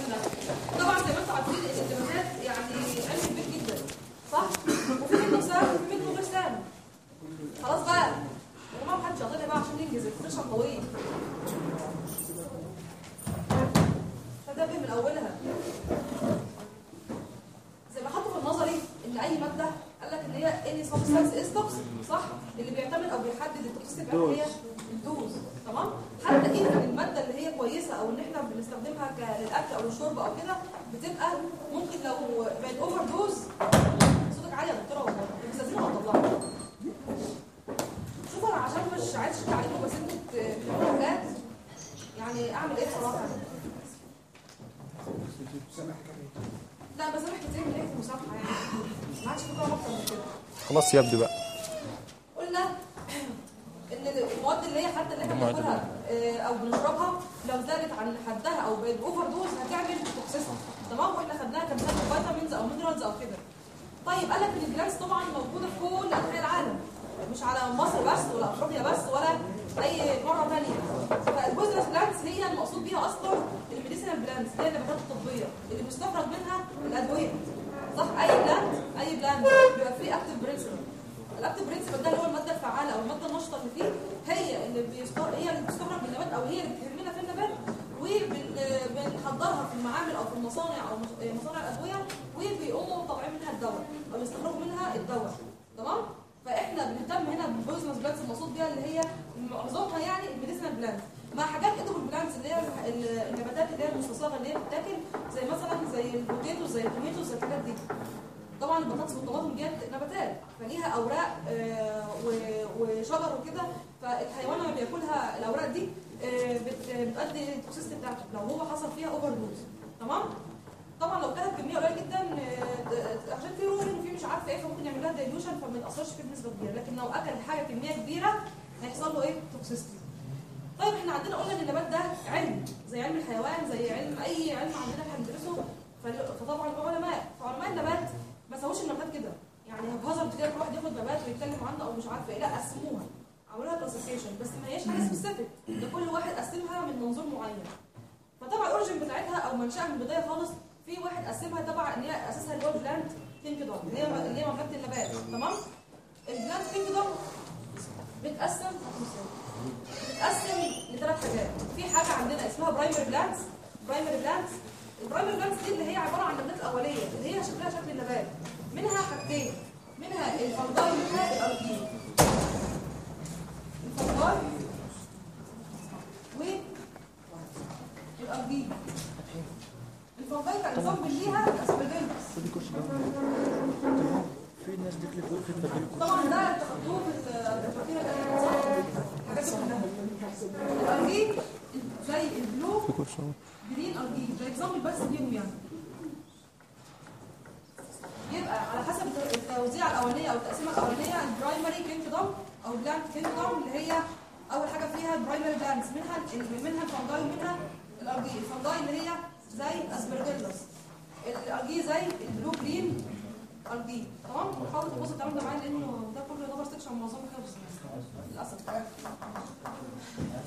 الكلام ده طبعا زي ما أنتم عارفين ان النباتات يعني علم كبير جدا صح وفي منه سام وفي منه غير سام خلاص بقى يا جماعة محدش يعطيني بقى عشان ننجز ال session طويل فده من اولها زي ما حطوا في النظري ان اي ماده قال لك ان هي any substance is toxic صح اللي بيعتمد أو بيحدد ال toxic هي ال dose تمام حتى اذا الماده اللي هي كويسه أو ان إحنا بنستخدمها ك- للاكل أو للشرب أو كده بتبقى ممكن لو بقت overdose صوتك عالي يا دكتوره والله لازم اطلعها شوف أنا عشان مش عايز اشتغل عليكم بس أنتوا حاجات يعني أعمل إيه بصراحة؟ لا بسامح كتير من ناحيه المسامحه يعني. ما عادش في أكتر من كده. خلاص يبدو بقى. قلنا إن المواد اللي هي حتى اللي إحنا بناكلها آه، أو بنشربها لو زادت عن حدها أو بقت overdose هتعمل toxicity تمام وإحنا خدناها كمثال فيتامينز أو minerals أو كده. طيب قال لك إن ال plants طبعا موجودة في كل أنحاء العالم. مش على مصر بس ولا أفريقيا بس ولا أي مرة ثانية فال poisonous plants هي المقصود بيها أصلا ال medicinal plants هي النباتات الطبيه اللي بيستخرج منها الأدوية. صح؟ أي plant أي plant بيبقى فيه active principle ال active principle ده اللي هو المادة الفعالة أو المادة النشطة اللي فيه هي اللي بيستخرج هي اللي بتستخرج من النبات أو هي اللي بتهمنا في النبات. وبنحضرها في المعامل أو في المصانع أو مص- مصانع الأدوية وبيقوموا طالعين منها الدواء أو يستخرجوا منها الدواء. تمام؟ فإحنا بنهتم هنا بال poisonous plants المقصود بيها اللي هي معظمها يعني ال medicinal plants. مع حاجات edible plants اللي هي ال- النباتات اللي هي المستصاغه اللي هي بتتاكل زي مثلا زي ال potatoes زي ال tomatoes زي الحاجات دي. طبعا البطاطس والطماطم ديت نباتات فليها أوراق آه، وشجر وكده فالحيوان لما بياكلها الأوراق دي بتؤدي ال toxicity بتاعته. لو هو حصل فيها overdose تمام؟ طبعا لو كانت كمية قليلة جدا آه، عشان في رولين وفي مش عارفة إيه فممكن يعمل لها dilution فما يتأثرش فيه بنسبة كبيرة. لكن لو أكل حاجة كمية كبيرة هيحصل له إيه؟ toxicity طيب إحنا عندنا قلنا إن النبات ده علم زي علم الحيوان زي علم أي علم عندنا إحنا بندرسه. فطبعا العلماء فعلماء النبات ما سووش النبات كده. يعني هبهزر كده كل واحد ياخد نبات ويتكلم عنه أو مش عارفة إيه. لا قسموها. عملوها classification بس ما هياش حاجة specific ده كل واحد قسمها من منظور معين. فطبعا ال origin بتاعتها أو منشأها من البداية خالص في واحد قسمها تبع إن هي اساسها اللي هو plant kingdom اللي هي اللي هي مملكه النبات. تمام؟ ال plant kingdom بتقسم بتقسم لثلاث حاجات. في حاجة عندنا اسمها primary plants primary plants ال primary plants دي اللي هي عبارة عن النباتات الأولية اللي هي شكلها شكل النبات. منها حاجتين. منها الفنجاي ومنها الارجين الفنجاي والارجين الفنجاي كان نظام ليها Aspergillus في ناس بتقول في طبعا ده؟ حاجات كلها الارجين زي البلو جرين ارجين ده example بس ليهم يعني يبقى على حسب التوزيع الأولانية أو التقسيمة الأولانية ال primary kingdom أو plant kingdom اللي هي أول حاجة فيها ال primary plants منها منها ال fungi ومنها ال algae. ال fungi اللي هي زي ال Aspergillus ال algae زي ال blue green algae. تمام؟ حاولوا تبصوا الكلام ده معايا لأنه ده كله يعتبر section معظمه خلص للأسف.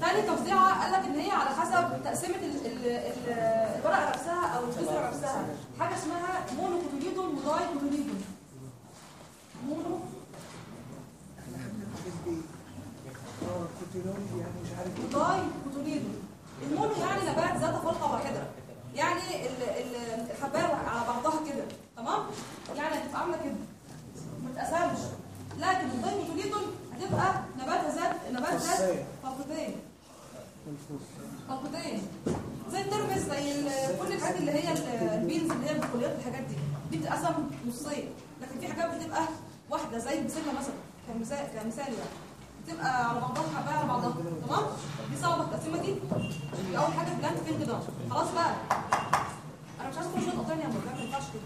تاني توزيعها قال لك إن هي على حسب تقسيمة ال- ال- ال- الورقة نفسها أو البذره نفسها. حاجة اسمها monocotyledon و dicotyledon mono و dicotyledon ال mono يعني نبات ذات فلقه واحدة. يعني ال- ال- الحبايه على بعضها كده. تمام؟ يعني هتبقى عاملة كده. ما تقسمش. لكن ال dicotyledon هتبقى نبات ذات نبات ذات فلقتين فلقتين زي الترمس زي كل الحاجات اللي هي ال- ال beans اللي هي البقوليات الحاجات دي. دي بتتقسم نصين. لكن في حاجات بتبقى واحدة زي البسلة مثلا. كمثال كمثال يعني. بتبقى على بعضها حبايه على بعضها. تمام؟ دي صعبة. التقسيمة دي دي أول حاجة plant فين كده؟ خلاص بقى. أنا مش عايز كل شوية تقطعني يا مرة ما ينفعش كده.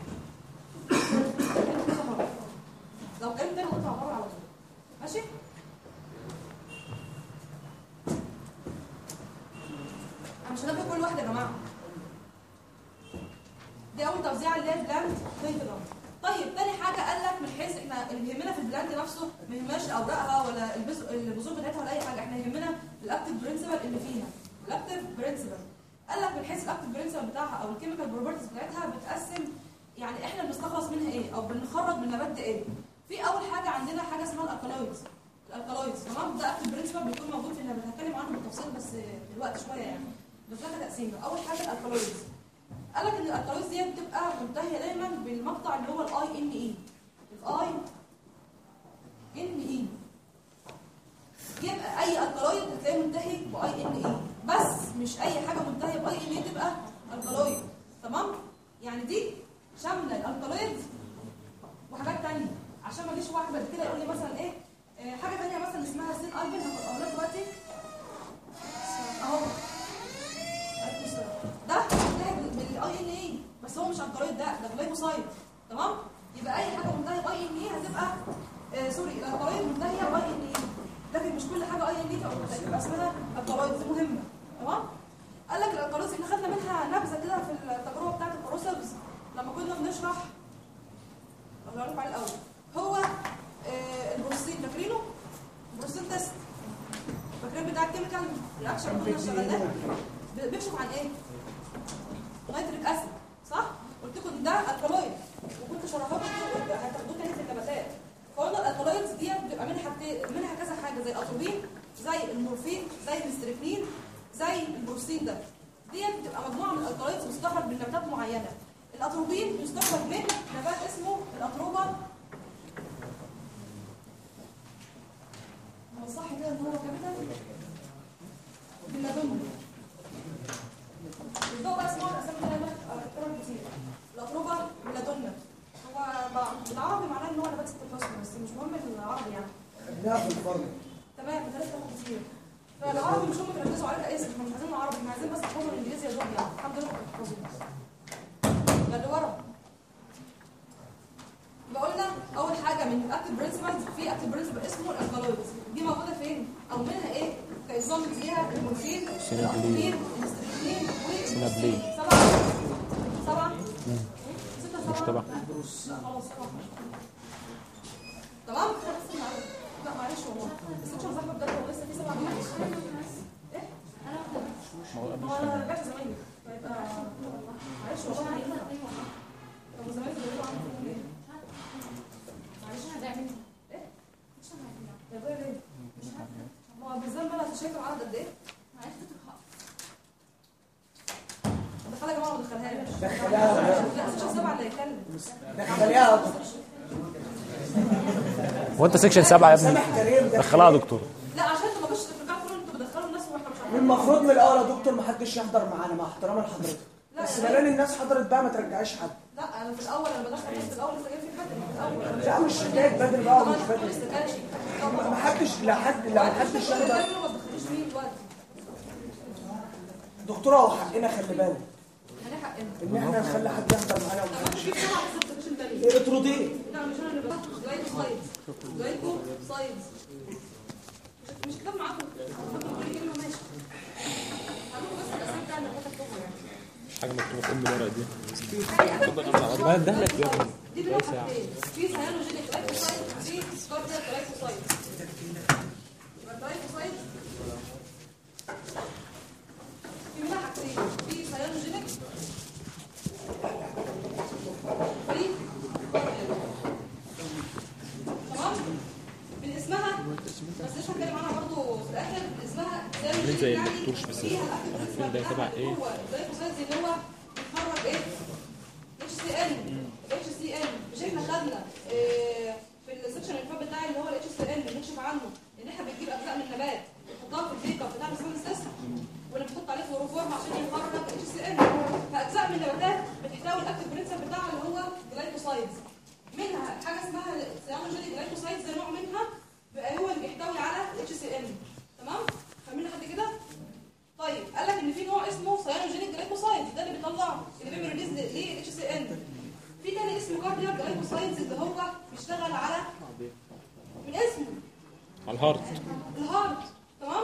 لو قلت تاني اقطع بره على طول. ماشي؟ أنا مش هناخد كل واحدة يا جماعة. دي أول توزيع اللي هي ال plant kingdom طيب تاني حاجة قال لك من حيث إحنا اللي بيهمنا في ال plant نفسه ما يهمناش اوراقها ولا البذ- البذور بتاعتها ولا أي حاجة إحنا يهمنا ال active principle اللي فيها ال active principle قال لك من حيث ال active principle بتاعها أو ال chemical properties بتاعتها بتقسم يعني إحنا بنستخلص منها إيه؟ أو بنخرج من النبات ده إيه؟ في أول حاجة عندنا حاجة اسمها ال alkaloids ال alkaloids تمام؟ ده active principle بيكون موجود في النبات هتكلم عنه بالتفصيل بس دلوقتي شوية يعني. بس ده تقسيمه أول حاجة ال alkaloids قال لك إن ال alkaloids دي بتبقى منتهية دايما بالمقطع اللي هو ال I N E ال I N E يبقى اي alkaloid هتلاقيه منتهي ب I N E بس مش أي حاجة منتهية ب I N E تبقى alkaloid تمام؟ يعني دي شاملة ال alkaloid وحاجات تانية. عشان ما يجيش واحد بعد كده يقول لي مثلا إيه آه، حاجة تانية مثلا اسمها sinalbin هقول لك دلوقتي. أهو. ده منتهي بال I N E بس هو مش alkaloid ده ده glycoside تمام؟ يبقى أي حاجة منتهيه ب I N E هتبقى آه sorry alkaloid منتهيه ب I N E لكن مش كل حاجة I N E تبقى اسمها alkaloid دي مهمة. تمام؟ قال لك alkaloid إحنا خدنا منها نبذة كده في التجربة بتاعت الكاروسلز لما كنا بنشرح الله يعرف على الأول هو آه ال brucine فاكرينه؟ ال brucine test. فاكرين بتاع ال chemical reaction اللي كنا اشتغلناه بيكشف عن إيه؟ nitric acid. صح؟ قلت لكم ده alkaloid وكنت شرحت لكم هتاخدوه تاني في النباتات. فقلنا ال alkaloids دي بتبقى منها منها كذا حاجة زي الأتروبين زي المورفين زي الاستريكنين زي البروسين ده. دي بتبقى مجموعة من ال alkaloids بتستخرج من نباتات معينة. الأتروبين بيستخرج من نبات اسمه ال Atropa. هو صح كده إن هو كابيتال؟ باللادون الضوء بقى اسمه الاسامي دايما الكترون كتير. الاتروبا باللادون هو بالعربي معناه إن هو نبات فصل بس مش مهم العربي يعني. لا في الفرق تمام ثلاثة كتير. فالعربي مش هم تركزوا عليه كاسم إحنا مش عايزين العربي إحنا عايزين بس نحفظوا الإنجليزي يا دوب يعني. الحمد لله بحفظه ده اللي ورا. قلنا أول حاجة من الاكتيف برنسبلز في اكتيف برنسبل اسمه الالكالويدز دي موجودة فين؟ أو منها إيه؟ كايزوم فيها المورفين سينابلين. سبعه سبعة. خلاص سبعه تمام لا معلش والله. بس مش زحمه بجد هو لسه في سبعة. معلش إيه؟ هو أنا رجعت زمايلي. فيبقى معلش والله. طب زمايلي بيقولوا عنكم إيه؟ معلش إيه؟ يا ابويا ليه؟ ما هو بالذات بقى شايفه العدد قد إيه؟ دخلها يا جماعة ما دخلهاش دخلها. لا مش سبعة اللي هيتكلم دكتور. هو انت سيكشن سبعة يا ابني دخلها يا دكتور. لا عشان أنتوا ما بقاش ترجعوا تقولوا أنتوا بتدخلوا الناس وإحنا مش عارفين. المفروض من الأول يا دكتور ما حدش يحضر معانا مع احترام لحضرتك. بس لا. بلان الناس حضرت بقى ما ترجعيش حد. لا أنا في الأول أنا بدخل الناس في الأول جاي في حد في الأول. لا مش حكايه بدري بقى أنتوا بدري. ما حدش لا حد لا حدش يحضر. دكتوره هو حقنا خلي بالك. ان إحنا نخلي حد يحضر معانا اطرديه لا مش أنا اللي بدخل جايكو سايدز جايكو سايدز مش كتاب معاكم كل كلمه ماشي هعملكم بس الاسامي بتاع مكتوبة في ام الورق دي دي حاجتين في cyanogenic glycoside في cardiac glycoside يبقى ال glycoside في منها حاجتين في cyanogenic في تمام من اسمها بس لسه هتكلم عنها برضه في الآخر اسمها زي الدكتور فيها عارفين ده تبع ال glycoside اللي هو بيتحرك إيه اتش سي ان اتش سي ان مش إحنا خدنا في ال section اللي فات بتاعي اللي هو ال HCN بنكشف عنه إن إحنا بنجيب أجزاء من النبات نحطها في ال pick up بتاع ال system ولا بنحط عليه كلوروفورم عشان يخرج ال HCN. فأجزاء من النباتات بتحتوي ال active principle بتاعها اللي هو glycosides منها حاجة اسمها cyanogenic glycosides ده نوع منها بقى هو اللي بيحتوي على ال HCN. تمام؟ فاهمين لحد كده؟ طيب قال لك إن في نوع اسمه cyanogenic glycoside ده اللي بيطلع اللي بيعمل release لل HCN. في تاني اسمه cardiac glycosides اللي هو بيشتغل على من اسمه على ال heart. ال heart. تمام؟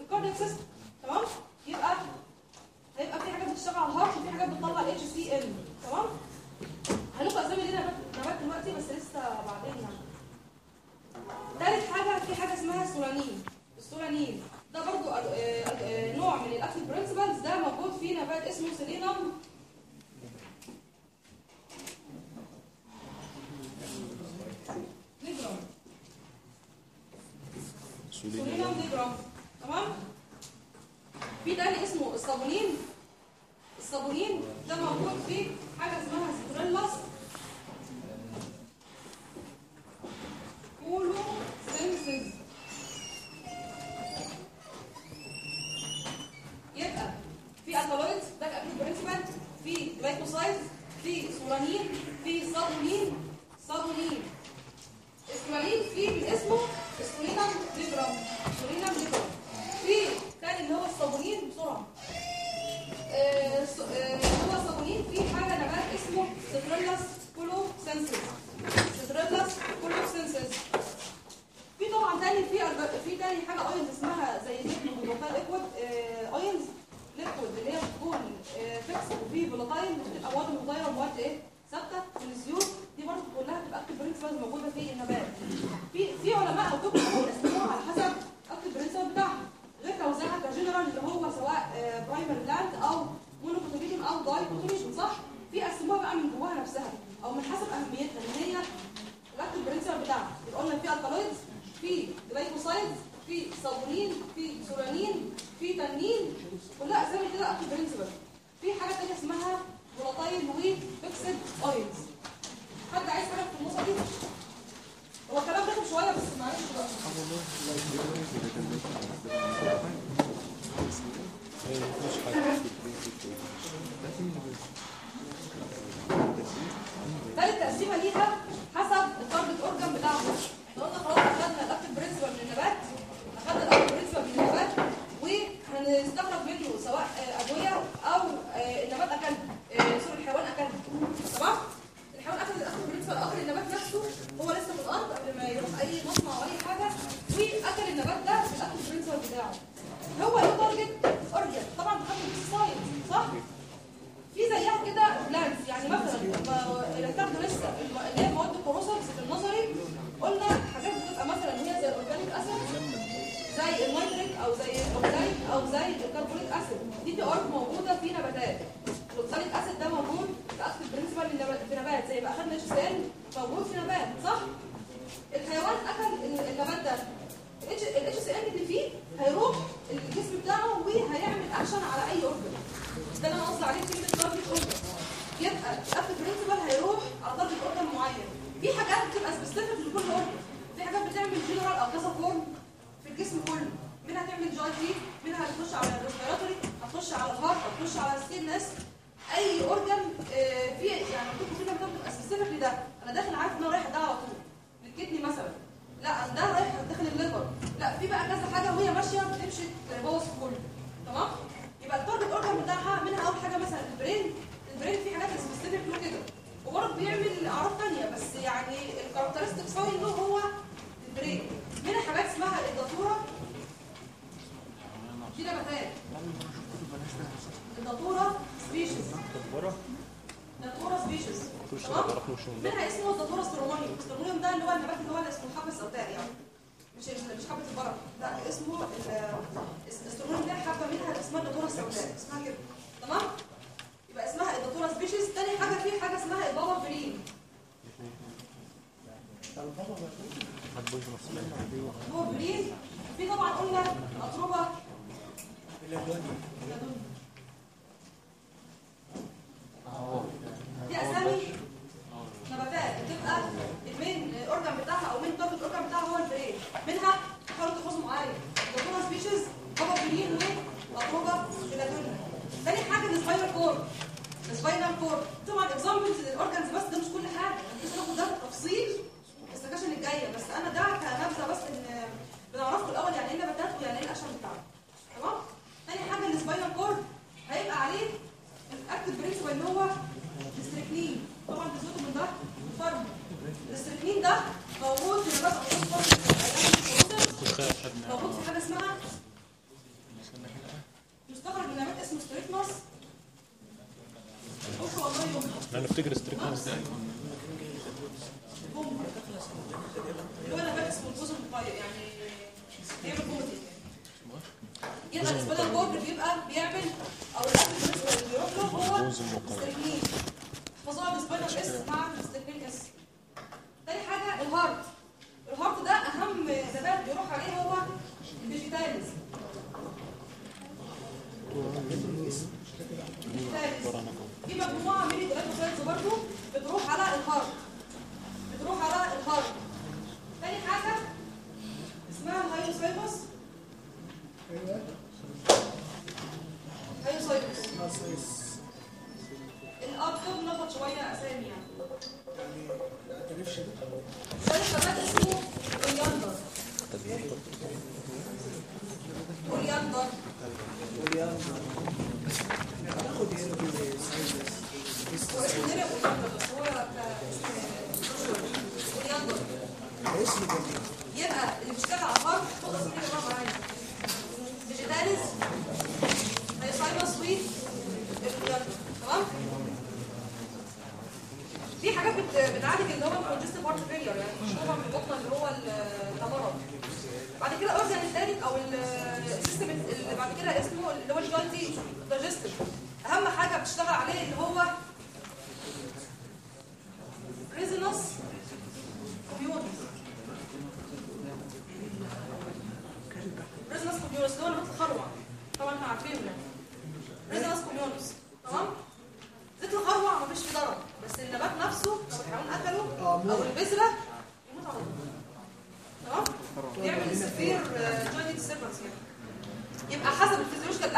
ال cardiac system تمام يبقى هيبقى في حاجات بتشتغل على بتطلع ال HCN تمام؟ هنبقى اسامي دي نبات نبات دلوقتي بس لسه بعدين يعني. تالت حاجة في حاجة اسمها solanine ال solanine ده برضو آه، آه، نوع من ال active principles ده موجود في نبات نبات اسمه Solanum nigrum Solanum nigrum تمام؟ في تاني اسمه ال saponin. ال saponin ده موجود فيه حاجة اسمها Citrullus colocynthis. يبقى في alkaloids ده active principle في glycoside في solanine في saponin. saponin. اسماعيل في من اسمه سولينم ليبرام. سولينم ليبرام. في تاني اللي هو الصابونين بسرعة. هو الصابونين في حاجة نبات اسمه ستريلاس كولو سينسز ستريلاس كولو سينسز في طبعا تاني في في تاني حاجة ايونز اسمها زي ليكويد وفولاتايل ليكويد ايونز ليكويد اللي هي بتكون فيكس وفي فولاتايل بتبقى مواد مغيره ومواد إيه ثابته من الزيوت دي برضه كلها بتبقى active principle موجوده في النبات في في علماء أو بيقولوا اسمها على حسب active principle بتاعها غير توزيعها كجنرال اللي هو سواء primary plant أو monocotyledon أو dicotyledon صح؟ في قسموها بقى من جواها نفسها. أو من حسب أهميتها إن هي ال active principle بتاعها. يبقى قلنا في alkaloids في glycosides في صابونين في solanine في تنين كلها أسامي كده active principle في حاجة تانية اسمها volatile و fixed oils حد عايز حاجة في النقطة دي؟ هو تقسيمه ليها حسب ال target organ بتاعهم. إحنا قلنا خلاص اخدنا ال active principle من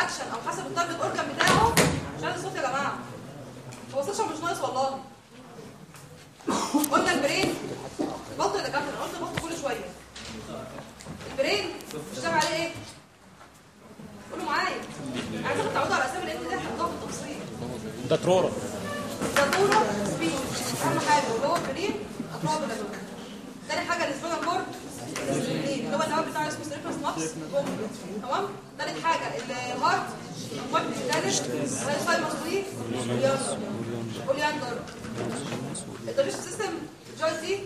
الفيزيولوجيكال اكشن أو حسب التارجت اورجان بتاعه مش عايز الصوت يا جماعة. هو الصوت مش ناقص والله. قلنا البرين. البطن اللي كابتن قلت البطن كل شوية. البرين بيشتغل عليه إيه؟ قولوا معايا. عايزاكم تعودوا على أسامي لأن ده هنضاف التفصيل ده ترورة داتورا سبيد أهم حاجة. اللي هو البرين. اطراف الداتورا تاني حاجة السبينال كورد اللي هو النوع بتاع اسمه سيرفس نقص تمام؟ تالت حاجة الهارت الوقت الثالث الفايموس وي اولياندر الدايجست سيستم جوينتي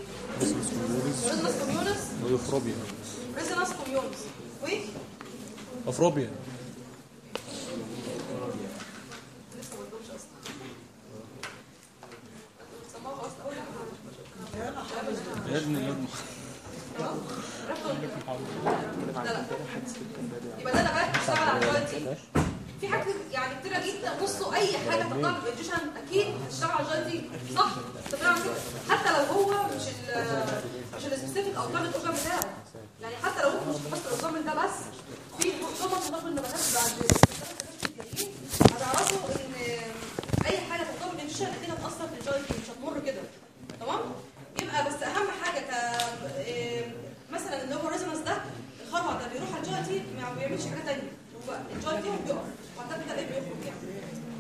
ريزونانس كوميونس ويوفروبيا ريزونانس كوميونس وي افروبيا خلاص اول يا ابني الواد لا لا يبقى ده نبات بيشتغل على ال GIT في حاجات يعني كتيرة جدا بصوا أي حاجة تطلع بالجيشن أكيد هتشتغل على ال GIT صح تمام حتى لو هو مش ال مش ال specific أو ال target organ بتاعه. يعني حتى لو انت مش بس ال organ ده بس في معظم نظام النباتات بعد هتعرفوا إن أي حاجة تطلع بالجيشن أكيد هتأثر في ال GIT مش هتمر كده. تمام؟ يبقى بس أهم حاجة ك إيه، مثلا هو ال Ricinus ده الخروع ده بيروح على ال GIT ما بيعملش حاجة ثانية هو ال GIT هو بيقف كده إيه بيخرج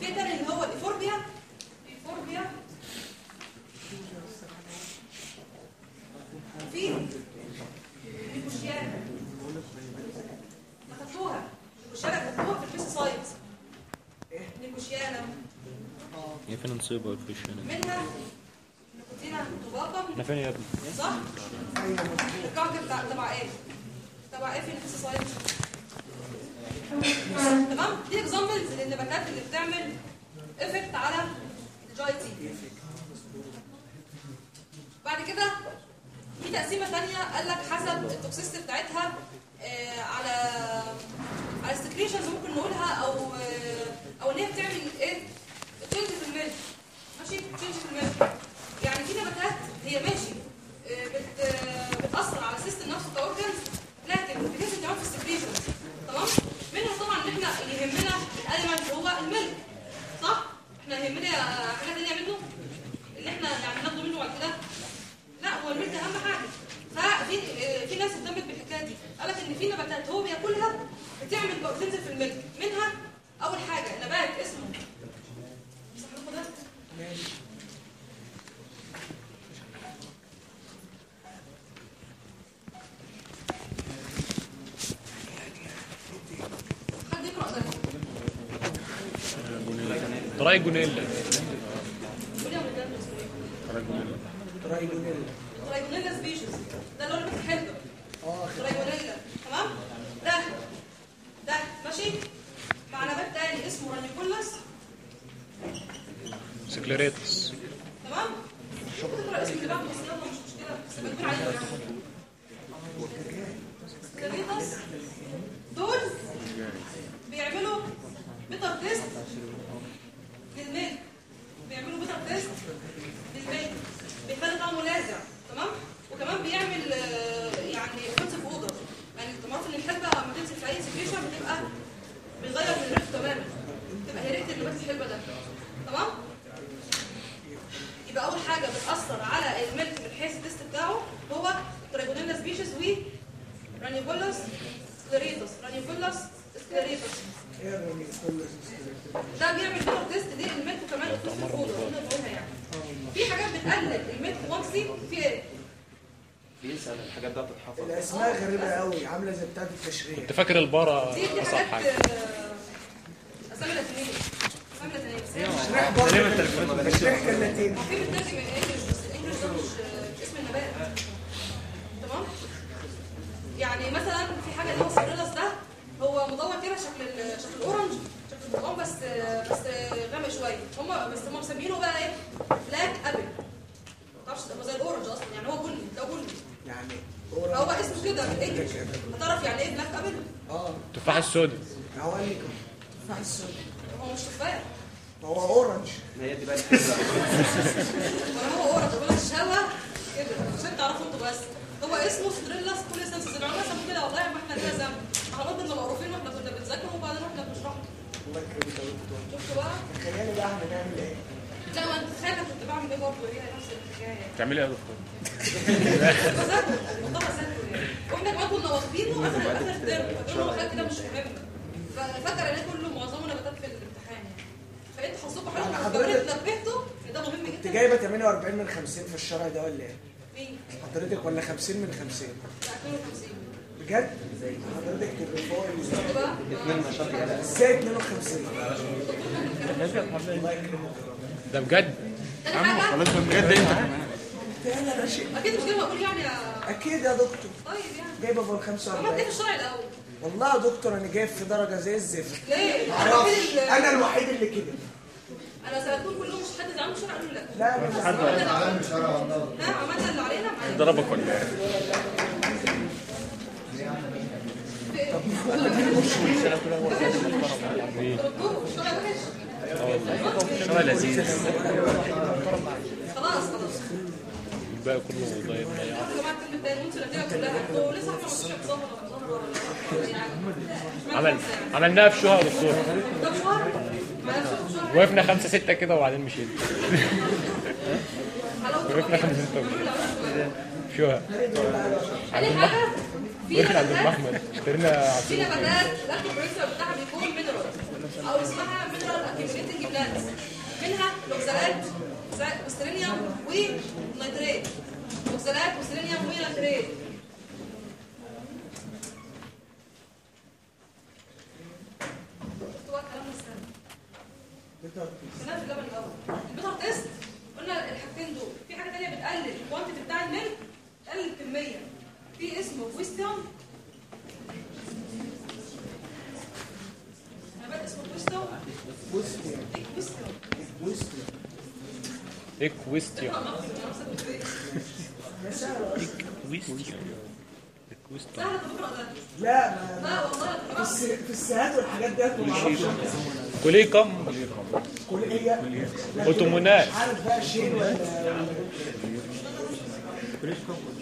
يعني تاني اللي هو ال Euphorbia ال Euphorbia في Nicotiana اخدتوها Nicotiana اخدتوها في ال pesticide نيكوشيانا هي فين نصيبة الفيشن منها نيكوتينا توباكم إحنا فين يا ابني؟ صح؟ بتاع تبع إيه؟ تبع إيه في الفيسوسايد؟ تمام؟ دي اكزامبلز للنباتات اللي بتعمل افكت على الجاي تي. بعد كده في تقسيمة ثانية قال لك حسب التوكسيستي بتاعتها آه على على ال secretions ممكن نقولها أو آه أو إن هي بتعمل إيه؟ change في ال milk ماشي؟ change في ال milk يعني في نباتات هي ماشي. Olay Güneyler. فاكر البارة حاجات حاجة آه، اسامي لاتينيه اسامي لاتينيه بس هي مش تشريح برضه تشريح كلمتين هو في بتترجم من ال English بس ال English ده مش مش اسم النبات تمام يعني مثلا في حاجة اللي هو ال Citrullus ده هو مدور كده شكل ال- شكل ال orange شكل البرتقال بس بس غامق شوية هم بس هم مسمينه بقى إيه black apple ما تعرفش هو زي ال orange أصلا يعني هو بني ده بني يعني هو اسمه كده بال English هتعرف يعني إيه black apple آه التفاح السوداء هو قال لي كده تفاح السود هو مش تفاح هو orange هي دي بقى الحلوة. ولا هو orange ولا الشهوه كده عشان تعرفوا أنتوا بس. هو اسمه Citrullus colocynthis العلماء سموه كده والله ما إحنا كده ذنب. إحنا كنا معروفين وإحنا كنا بنذاكر وبعدين وإحنا بنشرح الله يكرمك يا دكتور. شفتوا بقى؟ تخيلي بقى إحنا نعمل إيه؟ لا ما انت تخيل أنا كنت بعمل إيه برضه. هي نفس الحكاية. بتعملي إيه يا دكتور؟ بذاكر والله بذاكر يعني وإحنا كمان كنا واخدينه اخر آخر ترم فقلنا له حاجات كده مش مهمه ففاكر إن كله معظمه نباتات في الامتحان يعني فانت حظكم حلو يعني حضرتك- كمان نبهته ان ده مهم انت جدا جايبة 48 من 50 في الشرع ده ولا إيه؟ مين؟ حضرتك ولا 50 من 50 لا 52 بجد؟ حضرتك تبقى فوق ما الله إزاي 52 ده بجد؟ تاني حاجة؟ بجد انت أنا يا باشا. أكيد مش كده بقول يعني يا أكيد يا دكتور. طيب يعني. جايبة فوق ال عملت إيه 45 في الشرع الأول؟ والله يا دكتور أنا جايب في درجة زي الزفت. ليه؟ أنا الوحيد اللي كده. أنا سالتهم كلهم مش حد زعلان من الشرع قالوا لا لا عملنا اللي علينا ها عملنا اللي علينا معلش. ضربك ولا إيه؟ شوية لذيذ خلاص خلاص الباقي كله ضايع يعني عمل عملناها في شهر دكتور وقفنا خمسة ستة كده وبعدين مشينا. وقفنا. خمسة ستة حاجة؟ في وقفنا عند ام احمد اشترينا في عصير نباتات ال active principle بتاعها بيكون mineral أو اسمها mineral accumulating plants منها لوكزالات وسترينيوم ونيتريت. لوكزالات وسترينيوم ونيتريت. شفتوا بقى اللبن الأول. ال bitter taste قلنا الحاجتين دول. في حاجة ثانية بتقلل ال quantity بتاع ال milk تقلل الكمية. في اسمه Equisetum نبات اسمه ويستيون ويستيون ويستيون ويستيون اكويستيون اقرا نفسك نفسك بتقول اكويستيون اكويستيون سهل تقرا ده لا ما لا والله. في السهات والحاجات ديت ما أعرفش. كليكم. كل هي أوتومونال مش عارف بقى شيء ولا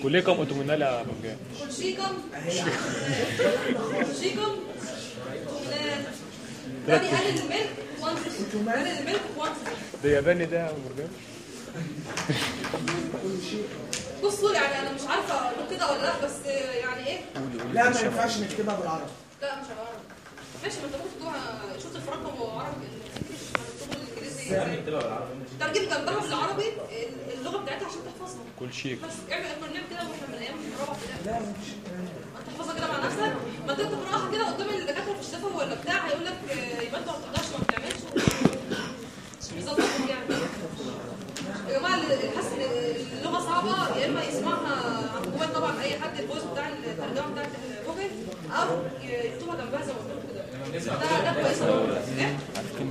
كليكم اوتومونال يا مرجان كولشيكم كولشيكم ومنال ده ياباني ده يا مرجان. بصوا يعني أنا مش عارفة أقول كده ولا لأ بس يعني إيه؟ لا ما ينفعش نكتبها بالعربي. لا مش عارفة. ماشي ما انت ممكن تكتبها شفت الفرنسا وعربي ترجم جنبها بالعربي اللغة بتاعتها عشان تحفظها. كل شيء. بس اعمل اكرونيم كده وإحنا من أيام الرابعه لا. انت تحفظها كده مع نفسك. ما انت تقرأها كده قدام الدكاترة في الشفوي ولا بتاع هيقول لك آه، يبقى انت ما بتقدرش ما بتعملش. بيظبطك يعني. يا جماعة اللي حاسس إن اللغة صعبة يا إما يسمعها عن جوجل طبعا أي حد ال voice بتاع الترجمة بتاعت جوجل أو يكتبها جنبها زي ما قلت كلمة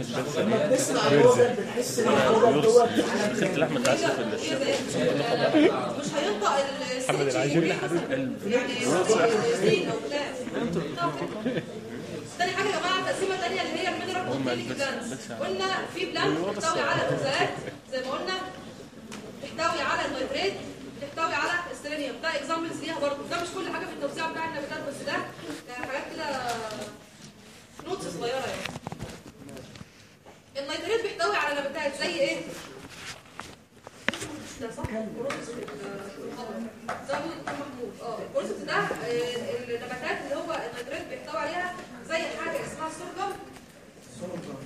بلسة لما بنسمع اللغة بنحس ان اللغة دوت دخلت الشيخ مش هينطق محمد العجيري حبيب قلبي يعني تاني حاجة يا جماعة تقسيمه تانيه اللي هي ال mineral containing plants قلنا في plant بتحتوي على غازات زي ما قلنا بتحتوي على ال nitrate بتحتوي على السيلينيوم ده examples ليها برضه ده مش كل حاجة في التوزيع بتاع النباتات بس ده يعني حاجات كده notes صغيرة يعني. ال nitrate بيحتوي على نباتات زي إيه؟ ده صح؟ بروسس ده النباتات اللي هو النيتريت بيحتوي عليها زي حاجة اسمها السرجم سرطان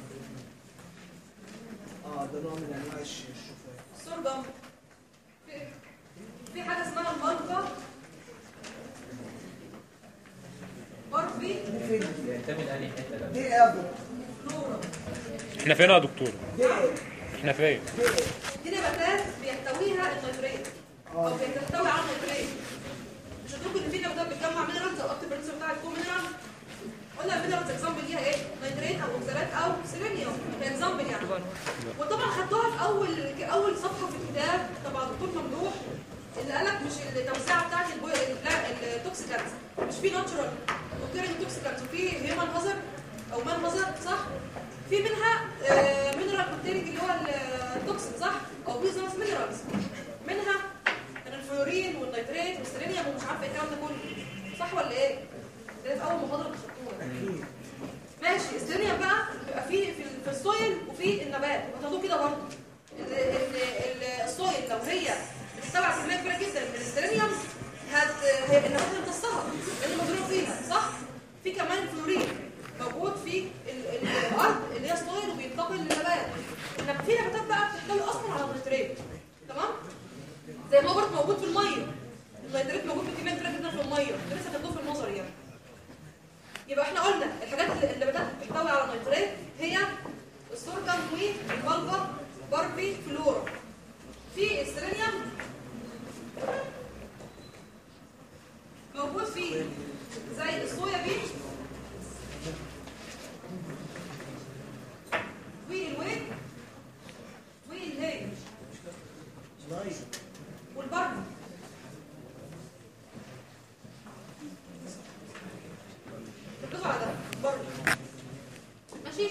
آه ده نوع من انواع الش- الشوفان السرجم في حاجة اسمها المالفا بيعتمد حتة دي إيه يا دكتور؟ إحنا فين يا دكتور؟ إحنا فين؟ دي نباتات بيحتويها ال nitrate أو بتحتوي على ال nitrate مش هتقول إن في نباتات بتجمع minerals أو active principle بتاع الكو mineral قلنا ال minerals example ليها إيه؟ nitrate أو oxalate أو selenium ك example يعني وطبعا خدتوها في اول أول صفحة في الكتاب طبعا دكتور ممدوح اللي قالك مش التوزيعه بتاعت ال toxicants مش في natural occurring toxicants وفي human hazard أو man hazard صح؟ في منها mineral containing اللي هو ال toxin صح؟ أو poisonous minerals منها ال fluorine وال nitrate وال selenium ومش عارفة إيه الكلام ده كله. صح ولا إيه؟ ده في أول محاضره خدتوها أكيد ماشي. السيلينيوم بقى بيبقى في, في ال soil وفي النبات. وتاخدوه كده برضه. ال- ال- ال- ال soil لو هي بتحتوي على كميه كبيرة جدا. من السيلينيوم هت هي النبات هتمتصها لأن مضروب فيها صح؟ في كمان الفلورين موجود في ال- ال- الأرض اللي هي ال soil وبينتقل للنبات في نباتات بقى بتحتوي أصلا على ال nitrate تمام؟ زي برضه موجود في المية. ال nitrate موجود في كمية كبيرة جدا في المية. لسه خدوه في النظري يعني. يبقى إحنا قلنا الحاجات اللي اللي بدات تحتوي على ال nitrate هي ال Sorghum وال Malva parviflora. في السيلينيوم موجود في زي الصويا بين والويك والهيج نايس والبرد ركزوا ده برد ماشي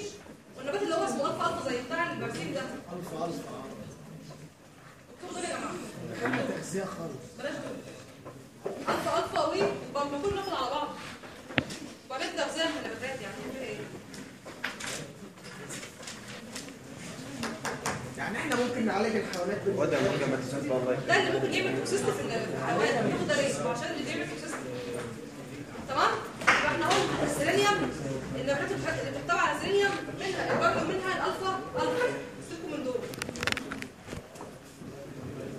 والنبات اللي هو اسمه الفا الفا زي بتاع البرسيم ده الف الف خلي تغذيه خالص بلاش دول الفا الفا وي يبقى المفروض ناخد على بعض وبعدين تغذيه من النباتات يعني إيه يعني إحنا ممكن نعالج الحيوانات بال وده ممكن ما تسمع والله ده اللي ممكن يعمل توكسيستي في الحيوان بناخد ده ليه؟ عشان اللي بيعمل توكسيستي تمام؟ يبقى إحنا قلنا السيلينيوم النباتات اللي بتح- اللي بتحتوي على السيلينيوم منها منها ال alfalfa سيبكم من دول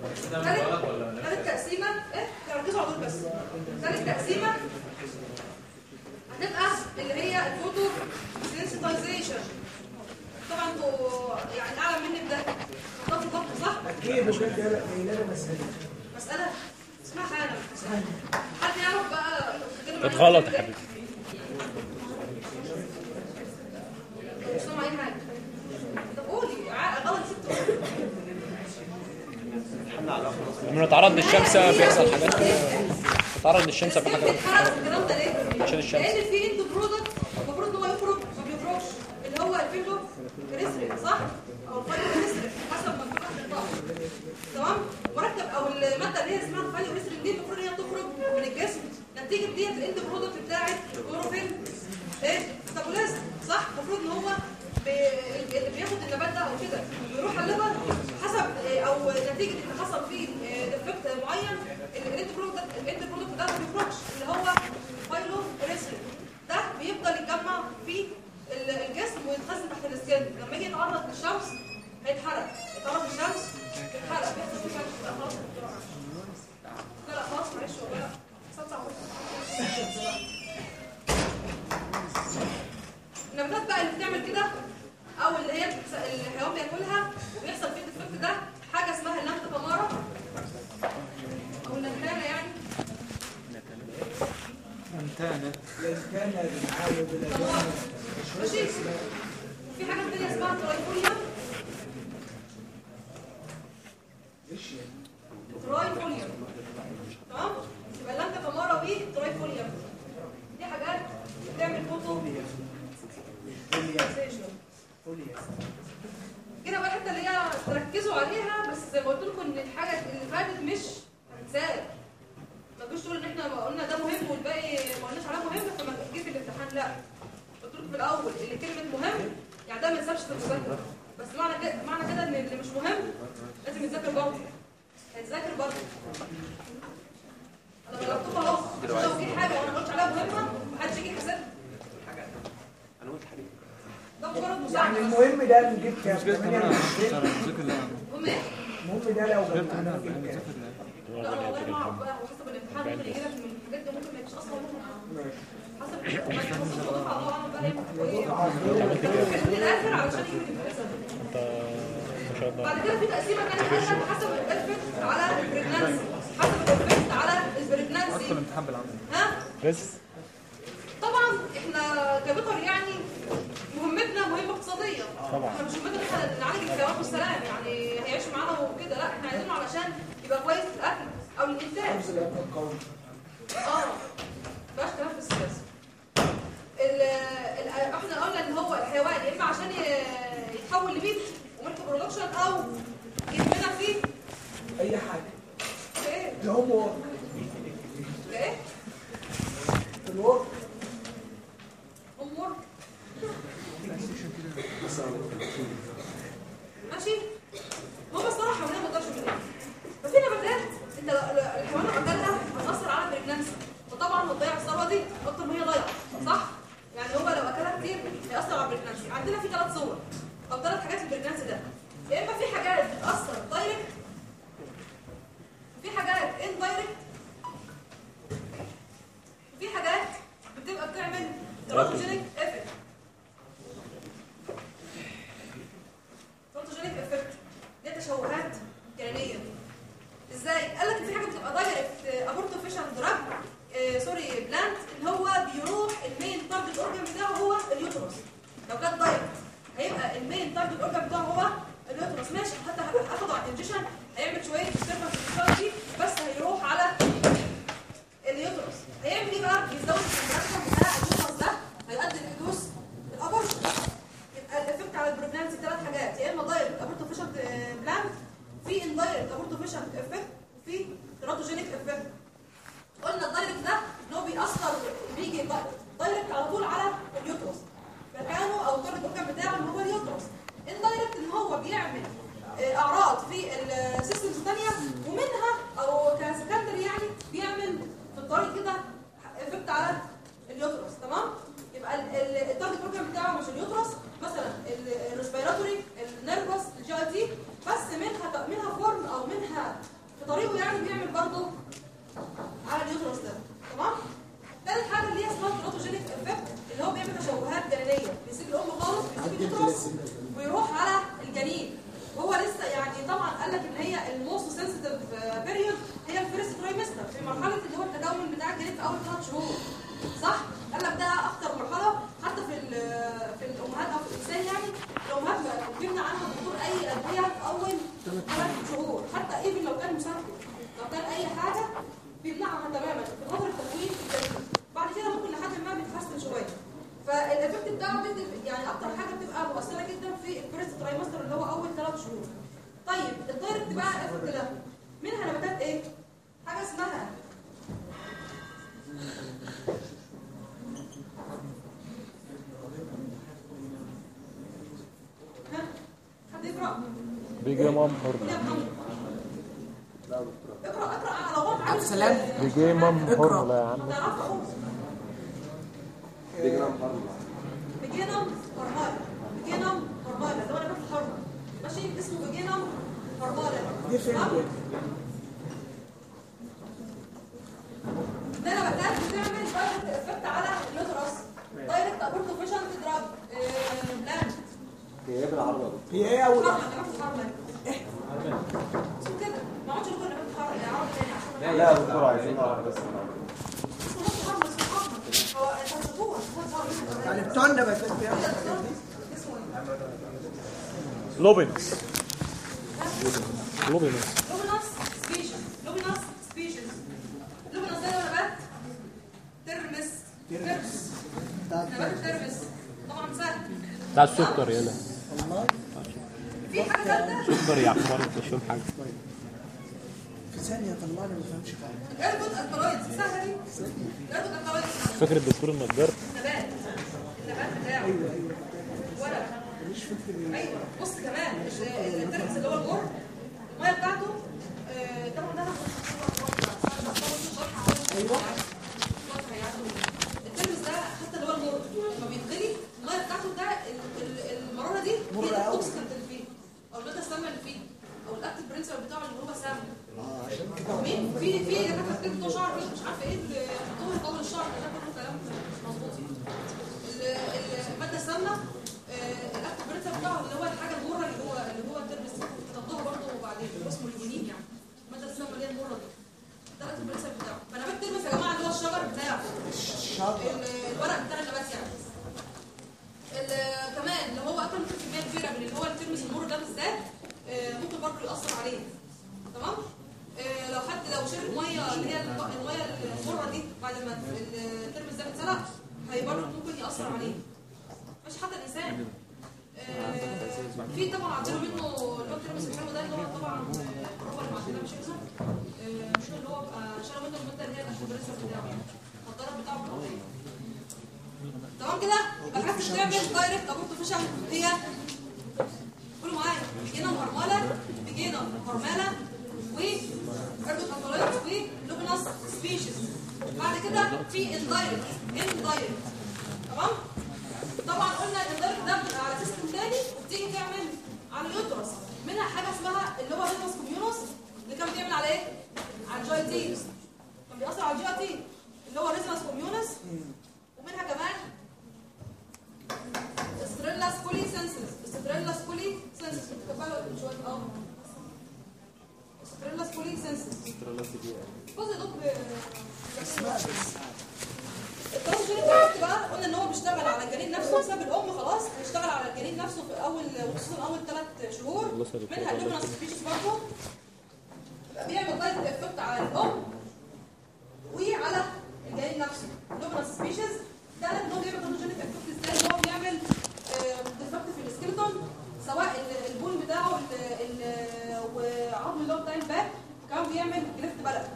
ثالث تقسيمه إيه؟ ركزوا على دول بس ثالث تقسيمه هتبقى اللي هي ال photosensitization طبعا أنتوا يعني اعلم مني بده خطوات الضغط صح؟ أكيد وكانت جاية لنا مساله مسألة اسمها أنا حد يعرف بقى غلط يا؟ حبيبي مش سامع اي حاجة طب قولي ع- غلط ست لما نتعرض للشمس بيحصل حاجات نتعرض للشمس بحاجات؟ عشان الشمس. لأن في انت برودكت المفروض إن هو يخرج ما بيخرجش اللي هو الفيلو كريسترين صح؟ أو ال phylloerythrin حسب ما تكون تمام؟ مركب أو المادة اللي هي اسمها ال phylloerythrin دي المفروض إن هي تخرج من الجسم نتيجة ديت ال end product بتاعت الكلوروفيل إيه؟ metabolism صح؟ المفروض إن هو اللي بياخد النبات ده أو كده بيروح ال liver حسب إيه، أو نتيجة ان حصل فيه defect معين ال end product ال end product ده ما بيخرجش اللي هو phylloerythrin ده بيفضل يتجمع في ال- الجسم ويتخزن تحت السكن. لما يجي يتعرض للشمس هيتحرق. يتعرض للشمس يتحرق بيحصل فيه شمس لا خلاص لا لا خلاص معلش النباتات بقى اللي بتعمل كده أو اللي هي الحيوان بياكلها وبيحصل فيه الديفكت ده حاجة اسمها اللانتوبامارا أو يعني لأن كان بالعاية بالأجانب ماشي في حاجة ثانية اسمها ترايفوليا ترايفوليا تمام يبقى لانكا كامارا وي ترايفوليا دي حاجات بتعمل فوتو كده بقى الحتة اللي هي تركزوا عليها بس زي ما قلت لكم إن الحاجة اللي فاتت مش هتتسال ما تجوش تقولوا إن إحنا قلنا ده مهم والباقي ما قلناش عليه مهم فما جه في الامتحان لا. قلت لكم في الأول اللي كلمة مهم يعني ده ما ينسبش في المذاكره بس معنى كده معنى كده إن اللي مش مهم لازم يتذاكر برضه. هيتذاكر برضه. أنا اهو عشان لو في حاجة وأنا ما قلتش عليها مهمة محدش يجي يحاسبني ده مجرد يعني بس. المهم ده نجيب كام؟ مش كده كمان 28 ذاكر لا المهم؟ المهم ده لو غير جمعناه كمان نجيب كام؟ ذاكر لا لا والله ما اعرف بقى وحسب الامتحان ممكن يجي والسلام يعني هيعيش معانا وكده لا إحنا عايزينه علشان يبقى كويس في الأكل أو الإنتاج. حفظ الأمن القومي آه مبقاش كلام في السياسة. ال- ال- إحنا قلنا إن هو الحيوان يا إما عشان يتحول لميت وميلك برودكشن أو يتمنع فيه. أي حاجة. إيه؟ الهوم وورك إيه؟ الورك ماشي هو الصراحة حيوانات ما تقدرش منها ففي نباتات انت الحيوان لو اكلها هتأثر على ال pregnancy. فطبعا هتضيع الثروة دي أكتر ما هي ضايعة صح؟ يعني هو لو أكلها كتير هيأثر على ال pregnancy. عندنا في ثلاث صور أو ثلاث حاجات في ال pregnancy ده. يا إما في حاجات بتأثر direct في حاجات indirect في حاجات بتبقى بتعمل teratogenic effect teratogenic effect دي تشوهات جنينيه إزاي؟ قال لك في حاجة بتبقى direct abortifacient drug sorry plant اللي هو بيروح ال main target organ بتاعه هو ال uterus. لو كان direct هيبقى ال main target organ بتاعه هو ال uterus. ماشي حتى هاخده على الانجيشن هيعمل شوية disturbance في بس هيروح على ال uterus. هيعمل إيه بقى؟ يزود ال contraction بتاع ال uterus ده هيؤدي لحدوث ال abortion ال effect على ال pregnancy ثلاث حاجات يا إما direct abortifacient plant في indirect abortifacient effect وفي teratogenic effect قلنا ال direct ده إن هو بيأثر بيجي direct على طول على ال uterus مكانه أو ال target organ بتاعه اللي هو ال uterus indirect إن هو بيعمل آه، أعراض في ال systems الثانية ومنها أو ك secondary يعني بيعمل في الطريق كده effect على ال uterus تمام؟ يبقى ال- ال- ال target organ بتاعه مش ال uterus مثلا ال- ال respiratory ال nervous ال GIT بس منها منها form أو منها في طريقه يعني بيعمل برضه على ال uterus ده تمام؟ ثالث حاجة اللي هي اسمها teratogenic effect اللي هو بيعمل تشوهات جنينيه بيسيب الأم خالص بيسيب ال uterus ويروح على الجنين وهو لسه يعني طبعا قال لك ان هي ال most sensitive period هي ال first trimester في مرحله اللي هو التكون بتاع الجنين في اول ثلاث شهور صح قال لك ده اخطر مرحله حتى في ال- في الامهات أو في الانسان يعني الامهات ما- بيمنع عنها الدكتور اي ادويه في اول ثلاث شهور حتى even لو كان مسكن لو كان اي حاجة بيمنعها تماما في فتره تكوين الجنين بعد كده ممكن لحد ما بيتحسن شوية فال effect بتاعه بيدي يعني أكتر حاجة بتبقى مؤثره جدا في ال first trimester اللي هو اول ثلاث شهور طيب ال direct بقى ال effect ده منها نباتات إيه؟ حاجة اسمها ها؟ حد يقرأ؟ بيجي يا مام اقرأ اقرأ على غلط عبد السلام. بيجي مام حر لا يا عم. ما تعرفش خالص. بيجينم هرمال بيجينم هرمال ده أنا في الحرمه ماشي اسمه دي فين دي؟ ده نباتات بتعمل دايركت افكت على اليوترس دايركت ابورتوفيشن دراج بلانت هي إيه أول؟ حرمل نبات الحرمل اسمه كده ما أقول نبات الحرمل يا عربي تاني لا دكتور عايزين نعرف بس. هو انت هتشوفوه يعني بتوع النباتات بيعملوا اسمه إيه؟ Lupinus Lupinus Lupinus species Lupinus species Lupinus ده نبات ترمس ترمس نبات ترمس طبعا سهل بتاع السكر يلا والله في حاجة ثالثه سكر يا عمار انت مش فاهم حاجة في ثانية طلعني ما فهمش حاجة ال ergot alkaloid سهله دي ال ergot alkaloid فاكر الدكتور النجار نبات النبات بتاعه أيوه أيوه ورق أيوه. بص كمان مش الترمس اللي هو الجر المية بتاعته آه، طبعا ده أيوه. الترمس ده حتى اللي هو المر لما بيتغلي المية بتاعته ده ال- ال- المرارة دي هي أوي. ال toxicant اللي فيه أو الماده السامه اللي فيه أو ال active principle بتاعه اللي هو سام آه عشان كده مين في في دكاتره كتير بتوع شعر مش عارفة إيه اللي يطول الشعر ده كله كلام مش مظبوط. ال- ال- المادة السامه اللي هو الحاجة المرة اللي هو اللي هو الترمس تاخدوها برضه بعدين اللي هو اسمه الجنين يعني. الماده السامه اللي هي المره دي. ال active principle بتاعه. فنبات الترمس يا جماعة اللي هو الشجر بتاعه. الشاطر اللي بتعمل direct abortifacient هي قولوا معايا Peganum harmala Peganum harmala و ergot alkaloid و Lupinus species بعد كده في indirect indirect تمام طبعا قلنا ال indirect ده بيبقى على system تاني وبتيجي تعمل على ال uterus منها حاجة اسمها اللي هو Ricinus communis اللي كان بيعمل على إيه؟ على ال GIT كان بيأثر على ال GIT اللي هو Ricinus communis ومنها كمان Citrullus Citrullus colocynthis بتتكفلوا شوية آه Citrullus colocynthis بص يا دكتور اسمها بس ال teratogenic effect بقى قلنا ان هو بيشتغل على الجنين نفسه بسبب الام خلاص هيشتغل على الجنين نفسه في اول وخصوصا اول ثلاث شهور منها ال Lupinus species برضه بيعمل direct effect على الام وعلى الجنين نفسه ال Lupinus species ده ان هو بيعمل teratogenic effect إزاي هو بيعمل defect في ال skeleton سواء ال- ال bone بتاعه وعظم اللي هو بتاع كمان بيعمل cleft palate.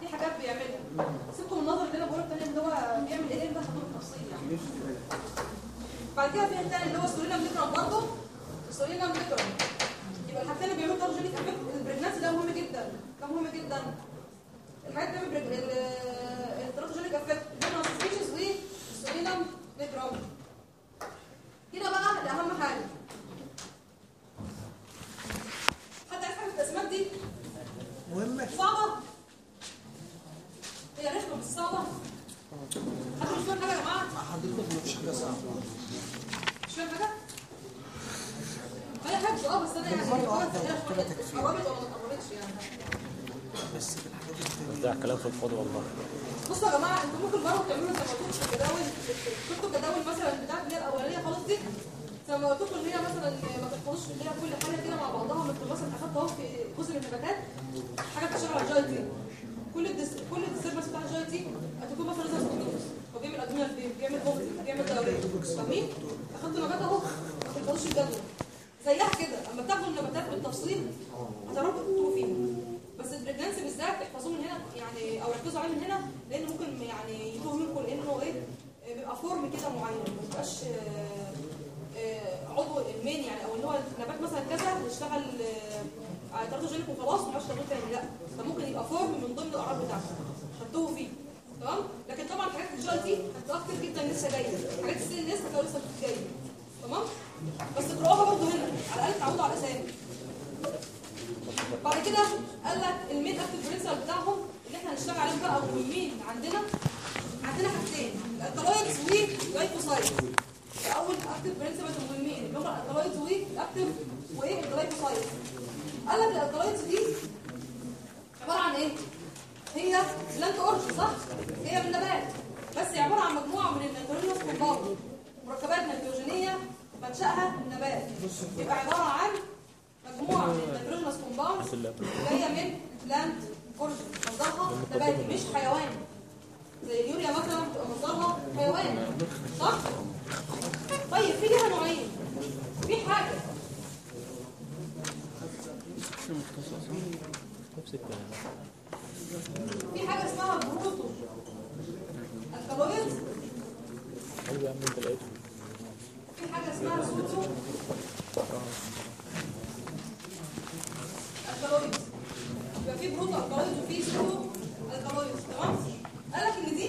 دي حاجات بيعملها. سيبكم النظر اللي أنا بقوله التاني اللي هو بيعمل إيه ده هتقول تفصيل يعني. بعد كده في التاني اللي هو Solanum nigrum برضه. Solanum nigrum. يبقى الحاجتين اللي بيعملوا teratogenic effect ال pregnancy ده مهم جدا. ده مهم جدا. الحاجات دي بيعمل ال teratogenic effect ال pregnancy species وال Solanum nigrum كده بقى لاهم حاجة. حد عايز حاجة التقسيمات دي. مهمة. صعبة. هي رخمة بس صعبة. حد مش فاهم حاجة يا جماعة. حضرتك مفيش حاجة صعبة. مش فاهم حاجة. هي حاجة. آه بس أنا يعني. قربت ولا ما قربتش يعني. بس في الحاجات ده كلام في الفاضي والله. بصوا يا جماعة أنتوا ممكن مرة تعملوا زي ما قلت في الجداول كنتوا الجداول مثلا بتاعت اللي هي الاولانيه خالص دي زي ما قلت لكم إن هي مثلا ما تحفظوش اللي هي كل حاجة كده مع بعضها أنتوا مثلا اخدتوا أهو في جزء من النباتات حاجة بتشتغل على الجاي تي كل الدس... كل الديستربنس بتاع الجاي تي هتكون مثلا زي الكمبيوتر هو بيعمل ادمينال فين بيعمل بومب بيعمل دوريه فاهمين؟ اخدتوا نبات اهو ما تحفظوش الجدول زيها كده اما بتاخدوا النباتات بالتفصيل هتعرفوا تكتبوا فيه بس البريجنانسي بالذات احفظوه من هنا يعني أو ركزوا عليه من هنا لأن ممكن يعني يتوه منكم لأنه إيه آه، بيبقى فورم كده معين ما بيبقاش آه، آه، عضو المين يعني أو ان هو نبات مثلا كذا يشتغل آه، على تراتوجينيك وخلاص وما تشتغلوا تاني لا. ده ممكن يبقى form من ضمن الاعراض بتاعته هتوه فيه. تمام؟ لكن طبعا حاجات ال GIT هتبقى كتير جدا لسه جاية. حاجات ال CNS هتبقى لسه جاية. تمام؟ بس اقراوها برضه هنا. على الأقل تعودوا على الأسامي. بعد كده قال لك ال main active principle بتاعهم اللي إحنا هنشتغل عليهم بقى مهمين عندنا عندنا حاجتين. ال alkaloids وال glycoside أول active principles مهمين اللي هم ال alkaloids وال active وايه ال glycoside قال لك ال alkaloids دي عبارة عن إيه؟ هي plant origin صح؟ هي من نبات بس هي عبارة عن مجموعة من ال nitrogenous compound مركبات نيتروجينية منشاها النبات يبقى عبارة عن مجموعة من ال nitrogenous compound جاية من plant origin مصدرها نباتي مش حيواني زي اليوريا مثلا بتبقى مصدرها حيواني صح؟ طيب في ليها نوعين. في حاجة. في حاجة اسمها proto. alkaloids في حاجة اسمها proto alkaloids يبقى في proto alkaloids وفي pseudo الكابويز تمام؟ قال لك إن دي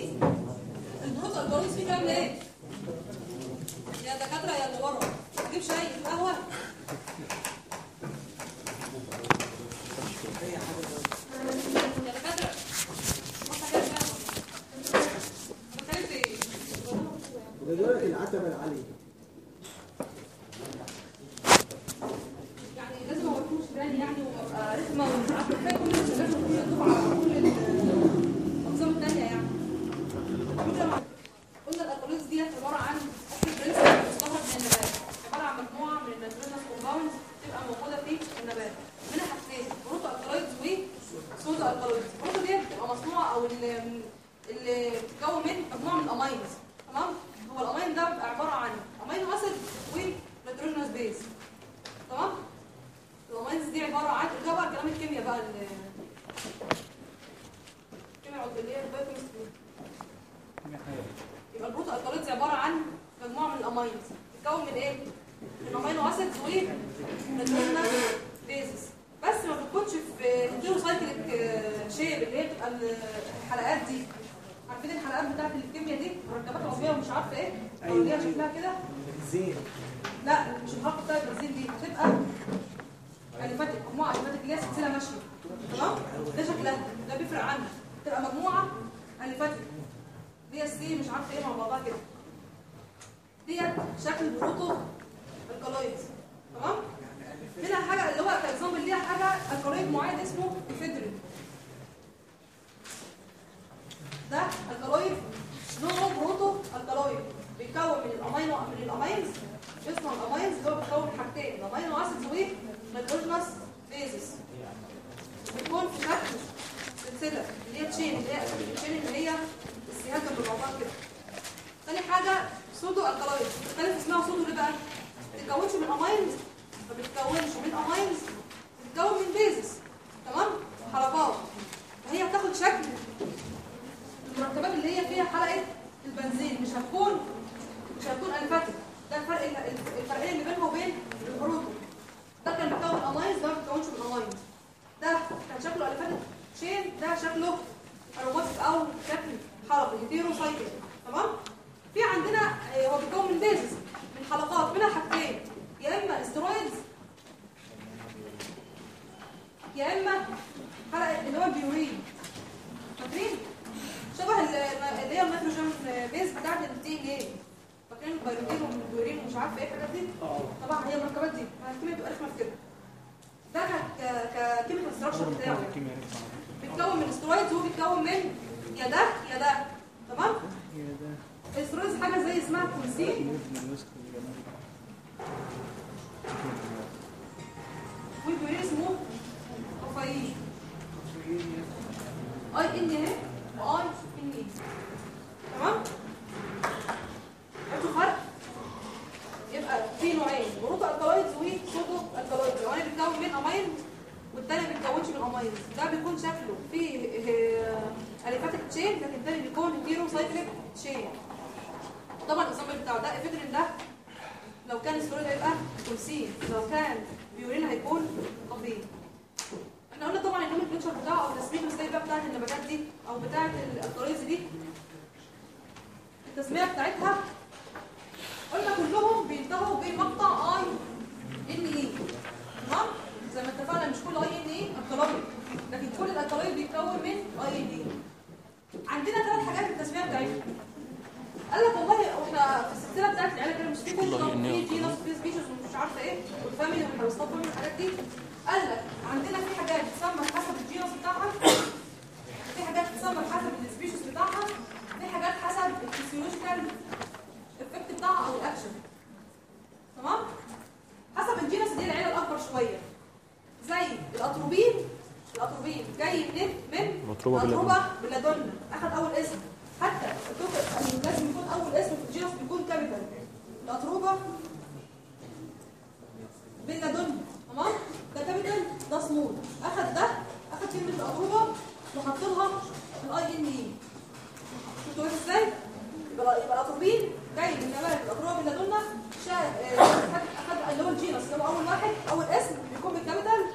الاتروبين جاي من نبات ال Atropa belladonna شا آه، اخذ أخذ اللي هو ال genus اللي هو أول واحد أول اسم بيكون بال capital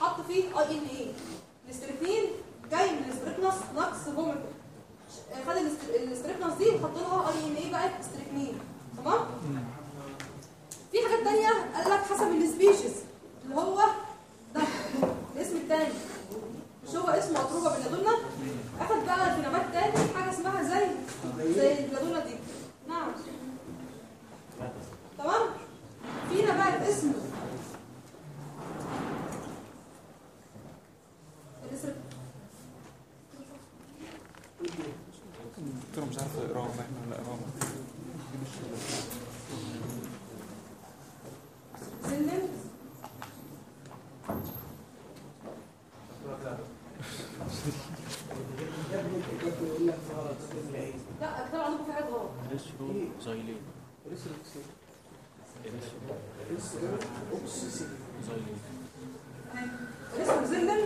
حط فيه I N E الاستريكنين جاي من ال Strychnos nux-vomica خد الاست- ال Strychnos دي وحط لها I N E بقت استريكنين تمام؟ في حاجات تانية قال لك حسب ال species اللي هو ده. الاسم التاني. مش هو اسمه Atropa belladonna أخد بقى في نبات تاني حاجة اسمها زي زي البلادونا دي. نعم. تمام. في نبات اسمه الاسم. الدكتور مش عارف اقراهم إحنا ولا اقراهم سلم يا ابني الكتاب بيقول لك غلط في العين لا الكتاب عندكم في حاجة غلط ريسرو زايلين زايلين ريسترو زلن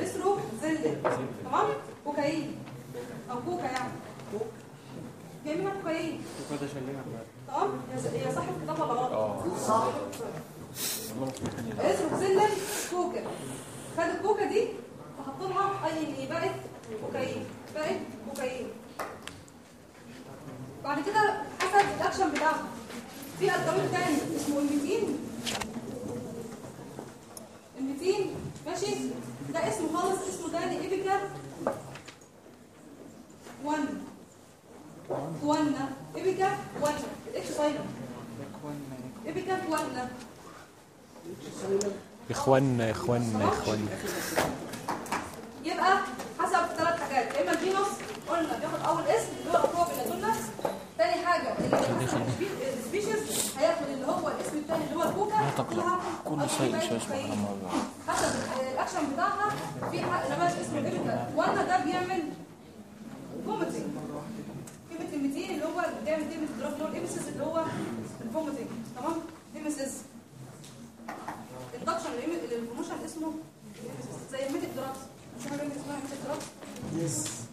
ريسترو زلن تمام كوكايين أو كوكا يعني جاي منها كوكايين وكذا شلنا تمام هي- صح الكتاب ولا غلط؟ آه صح زلن كوكا خد الكوكا دي وحط لها أي بقت كوكايين بقت كوكايين بعد كده حسب الأكشن بتاعها في alkaloid تاني اسمه emetine emetine ماشي؟ ده اسمه خالص اسمه تاني ipecacuanha ipecacuanha ال H silent إيبيكا 1 اخوانا اخوانا اخوانا يبقى حسب ثلاث حاجات إما الجينوس قلنا بياخد أول اسم اللي هو الاقوى بلادونا تاني حاجة اللي السبيشيز هياخد اللي هو الاسم الثاني اللي هو الكوكا كلها كل شيء. مع بعض حسب الأكشن بتاعها. في نبات اسمه ايبيكا وأنا ده بيعمل فوميتنج كلمه الميتين اللي هو بيعمل اللي هو الابسس اللي هو الفوميتنج تمام؟ ديمسس البروموشن اسمه. زي الميتك this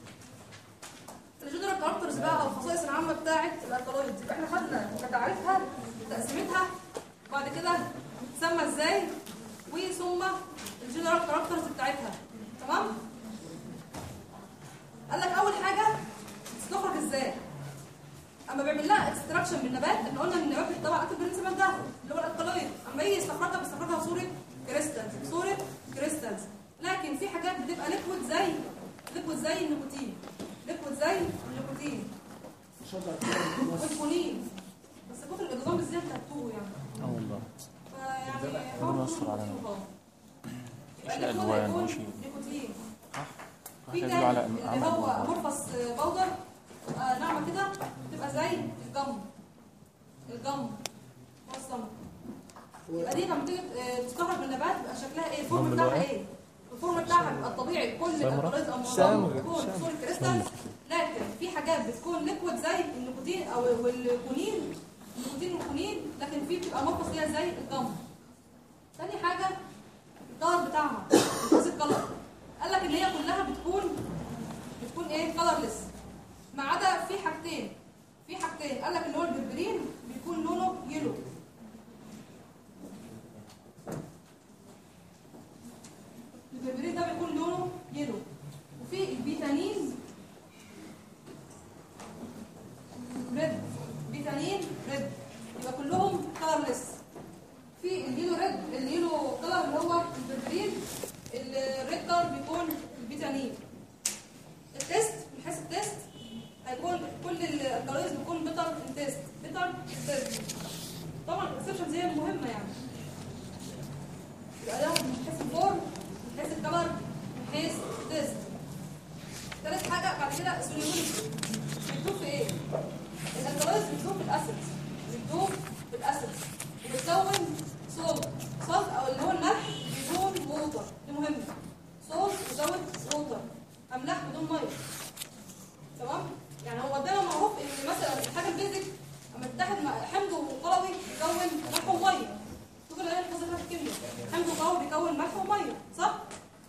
هو بيكون ملح ومية صح؟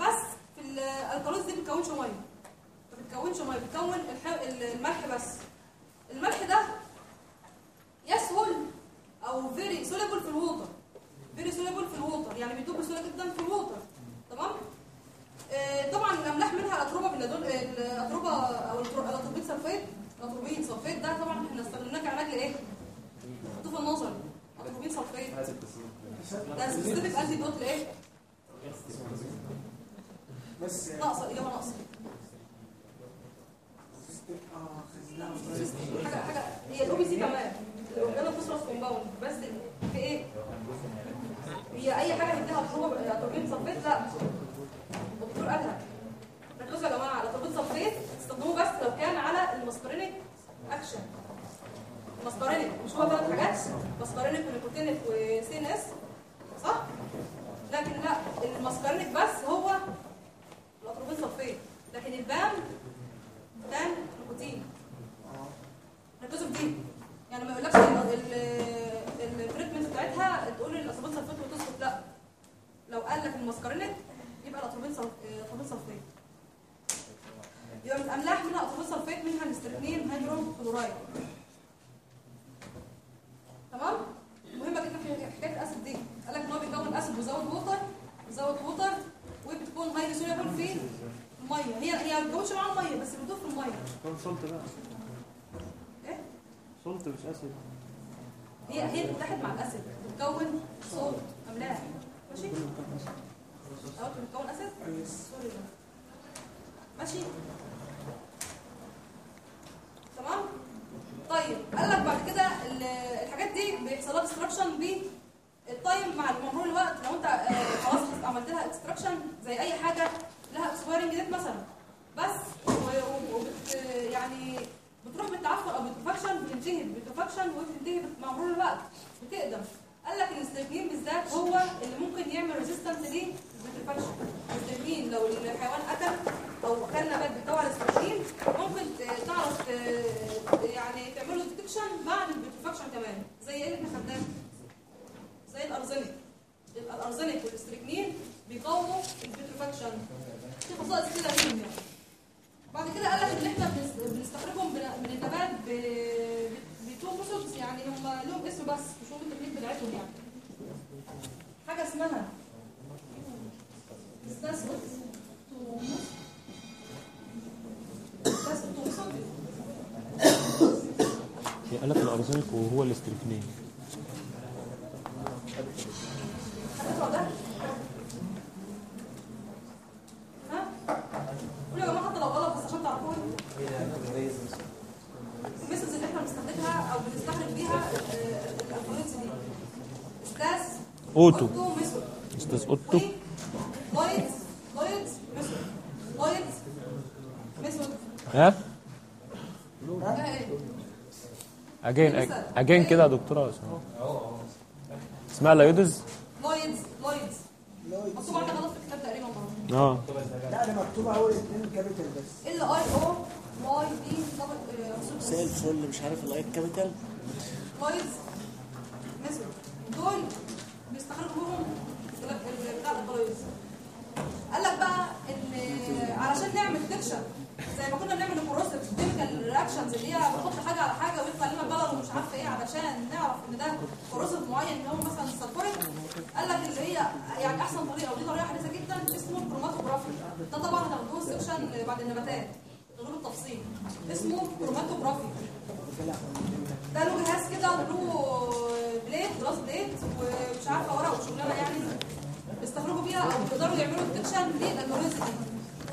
بس في الالكالوز دي ما بتكونش مية. ما بتكونش مية بتكون الملح بس. صلت بقى. إيه؟ صلت مش اسيد هي هي بتتحد مع الاسيد بتكون صلت أوتو. أستاذ أوتو. ها؟ اجين اجين كده يا دكتوره اسمها لايدز لايودز لايودز لايودز مكتوب على غلط الكتاب تقريبا آه. لا ده مكتوب اول اثنين كابيتال بس ال اي أو واي دي سيل سيل مش عارف الاي كابيتال لايودز بعد النباتات. غير التفصيل. اسمه كروماتوجرافي ده له جهاز كده له plate glass plate ومش عارفة ورقة وشغلانة يعني بيستخرجوا بيها أو بيقدروا يعملوا detection لل alkaloids دي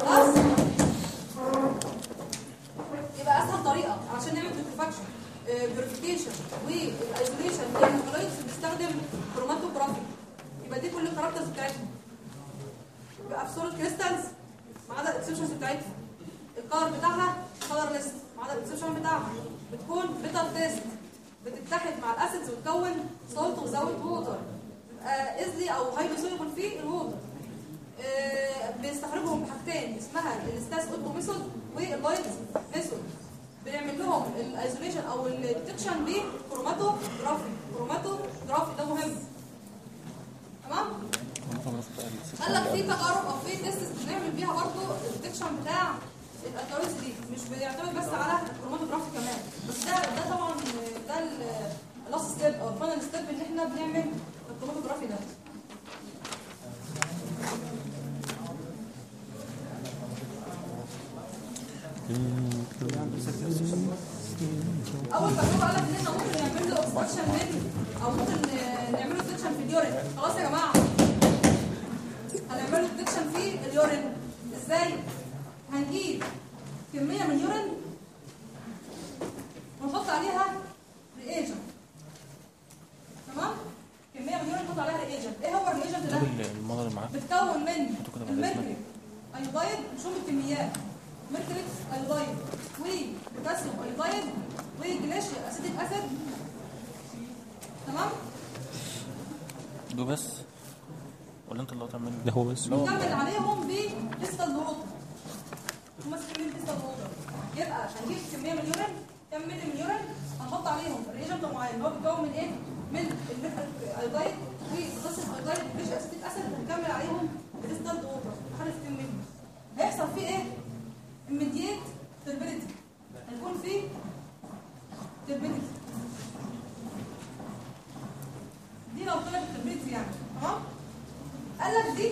خلاص يبقى أسهل طريقة عشان نعمل detection purification وال isolation لل alkaloids بنستخدم كروماتوجرافي يبقى دي كل ال characters بتاعتهم. يبقى في صوره crystals ما عدا ال exceptions بتاعتها. ال color بتاعها colorless ما عدا ال exception بتاعها بتكون bitter taste بتتحد مع ال acids وتكون salt وزود water بتبقى easily أو highly soluble في ال water آه، بيستخرجهم بحاجتين اسمها ال Stas Otto method وال Lloyd's method بيعمل لهم ال isolation أو ال detection ب chromatography. chromatography ده مهم. قال لك في تجارب أو في test بنعمل بيها برضه ال detection بتاع ال alkaloids دي. مش بيعتمد بس على الكروماتوجرافي كمان. بس ده ده طبعا ده ال last step أو ال final step اللي إحنا بنعمل الكروماتوجرافي ده. أول تجربة قال لك إن إحنا ممكن نعمل له extraction من أو ممكن نعمل له detection في ال urine خلاص يا جماعة هنعمل له detection في ال urine إزاي؟ هنجيب كمية من ال urine ونحط عليها reagent تمام؟ كمية من ال urine نحط عليها reagent إيه هو ال reagent ده؟ المرة اللي معاه بتكون من ال mercuric. iodide شوف الكميات. mercuric iodide و potassium iodide و glacial acetic acid. تمام؟ دول بس. ولا انت اللي مني؟ ده هو بس. نكمل عليهم ب distilled water هم اسمين distilled water يبقى هنجيب كمية من ال urine كم ملي من ال urine هنحط عليهم reagent معين هو بيتكون من إيه؟ من ال iodide و potassium iodide و glacial acetic acid هنكمل عليهم ب distilled water حاجة كم ملي هيحصل فيه إيه؟ immediate turbidity. هيكون فيه turbidity. دي لو طلعت turbidity يعني تمام؟ قال لك دي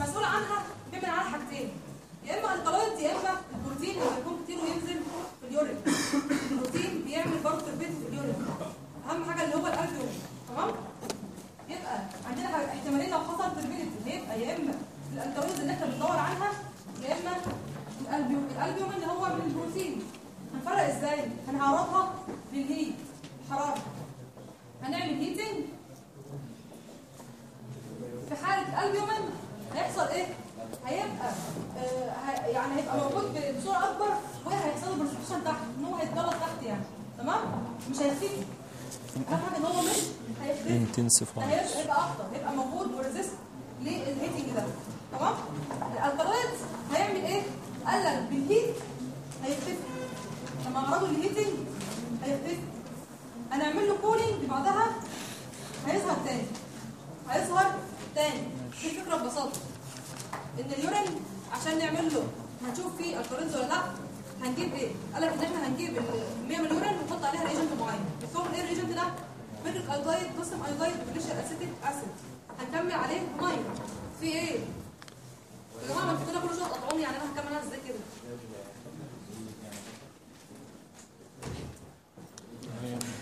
مسؤول عنها بيعمل عنها حاجتين. يا إما ال alkaloid يا إما البروتين لما يكون كتير وينزل في ال urine. البروتين بيعمل برضه turbidity في ال urine. أهم حاجة اللي هو الالبيوم تمام؟ يبقى عندنا احتمالين لو حصل turbidity هيبقى يا إما ال alkaloid اللي إحنا بندور عنها يا إما ال albumin ال albumin اللي هو من البروتين. هنفرق إزاي؟ هنعرضها لل heat. الحراره هنعمل heating في حالة الألبيومين هيحصل إيه؟ هيبقى آه يعني هيبقى موجود بصورة أكبر وهيحصل له precipitation تحت إن هو هيتجلط تحت يعني تمام؟ مش هيختفي أهم حاجة إن هو مش هيختفي هيبقى أكتر هيبقى موجود و resist لل heating ده تمام؟ ال alkaloid هيعمل إيه؟ قال لك بال heat هيختفي لما عرضوا ال heating هيختفي هنعمل له cooling بعدها هيظهر تاني هيظهر تاني دي الفكرة ببساطه ال urine عشان نعمل له هنشوف فيه alkaloids ولا لا. هنجيب إيه؟ قال لك إن إحنا هنجيب ال 100 من ال urine ونحط عليها reagent معين. بيكون إيه ال reagent ده؟ mercuric iodide potassium iodide glacial acetic acid هنكمل عليه ميه في إيه؟ يا جماعة ما أنتوا كل شوية تقطعوني يعني أنا هكملها إزاي كده. mercuric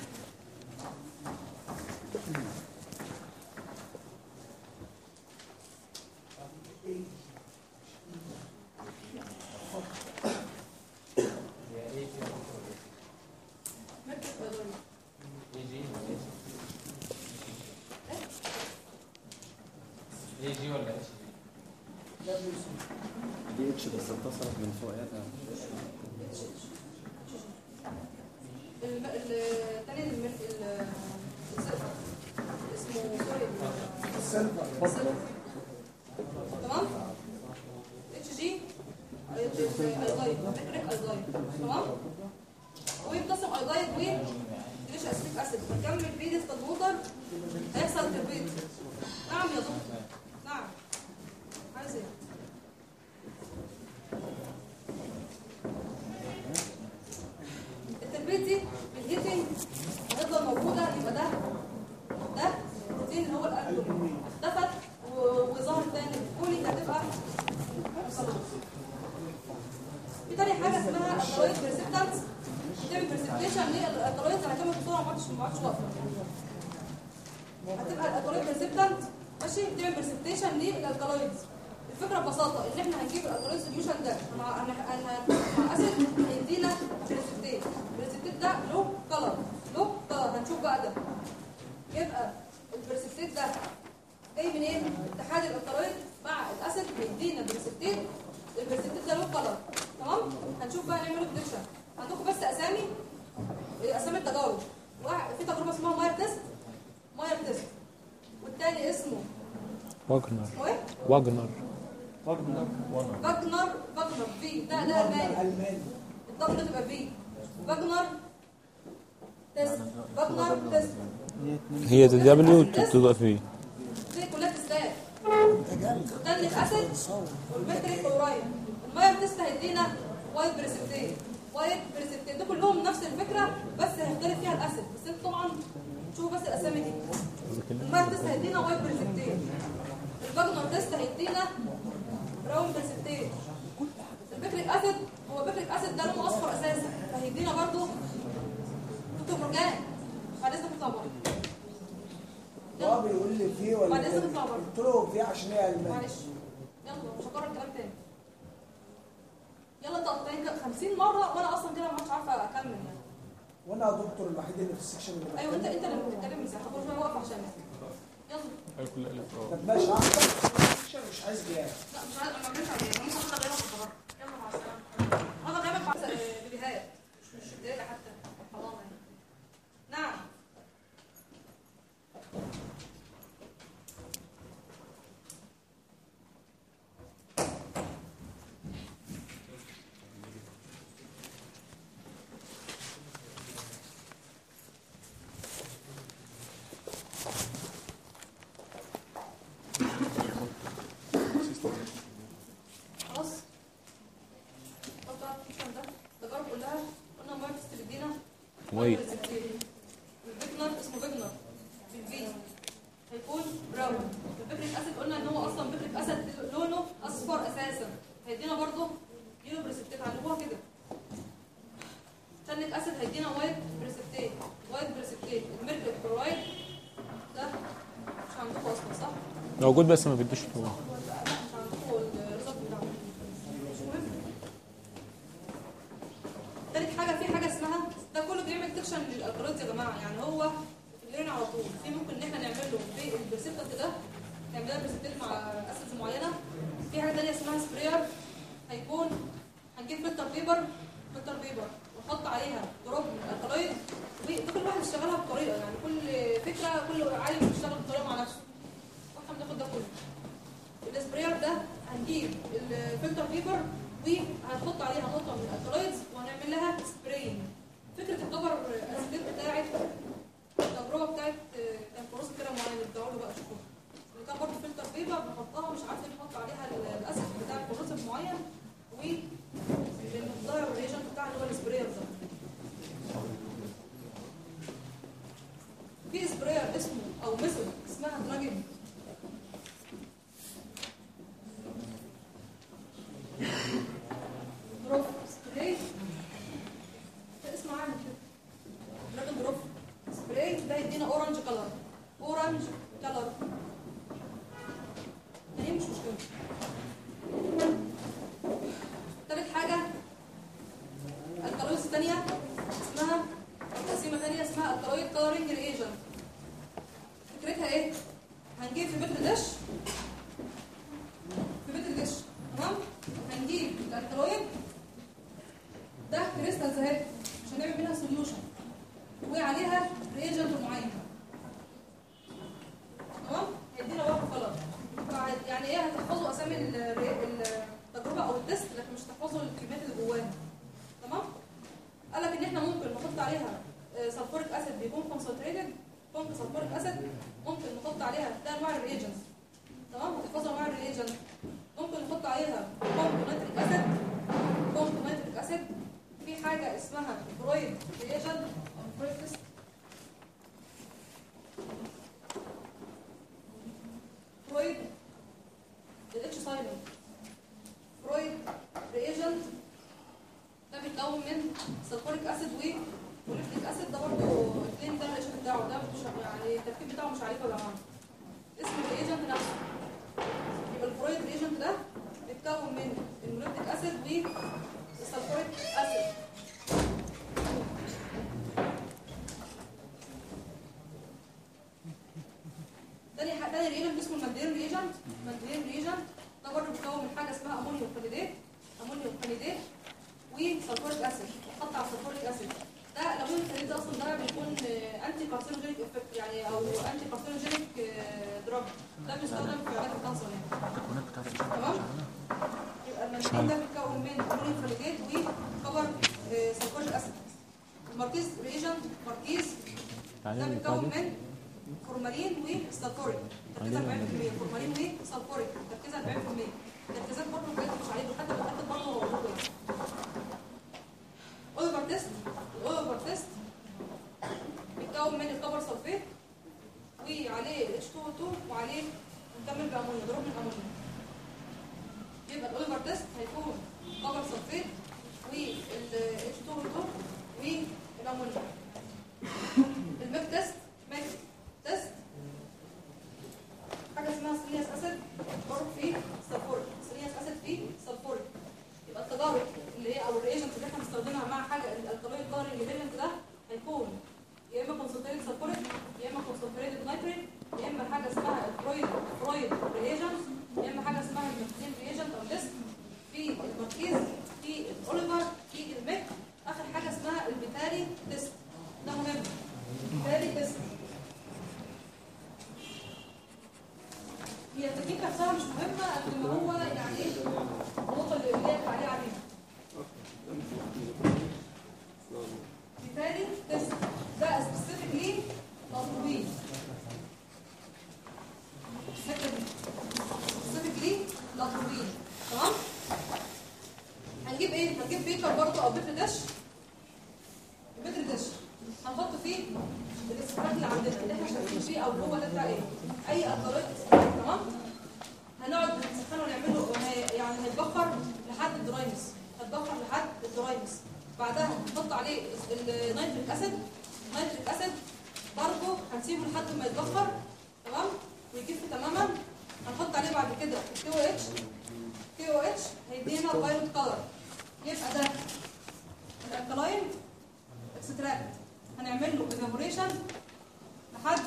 بقى نعمله بريدكشن عندكم بس أسامي؟ أسامي التجارب. واحد في تجربة اسمها Mayer test. Mayer test. والتاني اسمه؟ Wagner. إيه؟ Wagner. Wagner. فاجنر فاجنر في. ده ده ألماني. ال W تبقى V. فاجنر test. فاجنر test. هي W تبقى V دي كلها تستات acid وال mercuric chloride ال Mayer test هيدينا white precipitate. white precipitate. دول كلهم نفس الفكرة بس هيختلف فيها ال acid. بس أنتوا طبعا شوفوا بس الأسامي دي. test هيدينا white precipitate. ال Wagner test هيدينا brown precipitate. ال picric acid هو picric acid ده لونه أصفر أساسا. فهيدينا برضو دكتور مرجان. بعد إذنك بره هو بيقول لي فيه ولا بره. قلت له فيه عشان هي الماني معلش. يلا مش هكرر الكلام تاني. يلا انت قطعين كده 50 مرة وأنا أصلا كده ما عادش عارفة أكمل يعني. وأنا يا دكتور الوحيد اللي في السكشن اللي أيوه انت. أنت اللي بتتكلم ساعه كل شوية واقف عشان يلا. أيوه كل الف أه. طب ماشي مش عايز غياب لا مش عايز ما بعملش عليه ممكن أخد غيابك في بره يلا مع السلامة. هذا مع فيديوهات مش مش دقيقه حتى. حرام يعني نعم خلاص طب تعرف الكلام ده ده جرب قول لها قلنا Mayer test بيدينا white. البيكنر اسمه بيكنر بالبي هيكون brown ال picric acid قلنا ان هو أصلا picric acid لونه اصفر أساسا هيدينا برضه yellow precipitate علموها كده tannic acid هيدينا white precipitate white precipitate ال mercuric chloride ده مش عندكم أصلا صح؟ موجود بس ما بيدوش حاجة في حاجة اسمها ده كله بيعمل يا جماعة. يعني هو على طول. في ممكن إن إحنا نعمل له في ده نعمل لها precipitate مع acids معينة. في حاجة اسمها هيكون هنجيب paper paper ونحط عليها من ال alkaloid ودي كل واحد يشتغلها بطريقة. يعني كل فكرة كل عالم بيشتغل بطريقة مع نفسه. بناخد ده كله. ال sprayer ده هنجيب الفلتر بيبر وهنحط عليها نقطة من الالكالويدز وهنعمل لها سبراينج. فكرة الكفر اسيد بتاعت التجربة بتاعت كان كورس كده معين بتدعوا له بقى اللي كان برضه فلتر بيبر بنحطها مش عارفين نحط عليها ال- الأسيد بتاع الكورس معين و بنضيع الريجنت بتاع اللي هو السبراير ده. في سبراير اسمه أو ميثود اسمها دراجن سبراي. ده اسمه عامل كده دروب سبراي ده يدينا orange color orange color يعني مش مشكلة. تالت حاجة ال alkaloids الثانية اسمها تقسيمة ثانية اسمها alkaloid coloring reagent فكرتها إيه؟ هنجيب في petri dish في petri dish. تمام هنجيب ال alkaloid ده crystals اهي عشان نعمل منها solution وعليها reagent معين تمام هيدينا واحد بعد- يعني إيه هتحفظوا اسامي ال- ال- التجربه أو ال test لكن مش هتحفظوا الكلمات اللي جواها تمام قال لك ان إحنا ممكن نحط عليها sulfuric acid بيكون concentrated ممكن sulfuric acid ممكن نحط عليها ده انواع الريجنز تمام هتحفظوا انواع الريجنز ممكن نحط عليها كومبوننتريك أسيد. كومبوننتريك أسيد. في حاجة اسمها برويد ريجن أو برويد الاتش سايلنت فرويد ريجنت ده بيتكون من سلفوريك أسيد و molybdic acid. ده برضه الاثنين ده ال reagent بتاعه. ده مش يعني التركيب بتاعه مش عارفه يا جماعة اسم ال reagent نفسه. يبقى ال Froehde reagent ده بيتكون من ال molybdic acid وال sulfuric برضه هنسيبه لحد ما يتبخر تمام؟ ويكف تماما. هنحط عليه بعد كده كي أو اتش. كي أو اتش هيدينا violet color يبقى ده ال alkaline extract هنعمل له evaporation لحد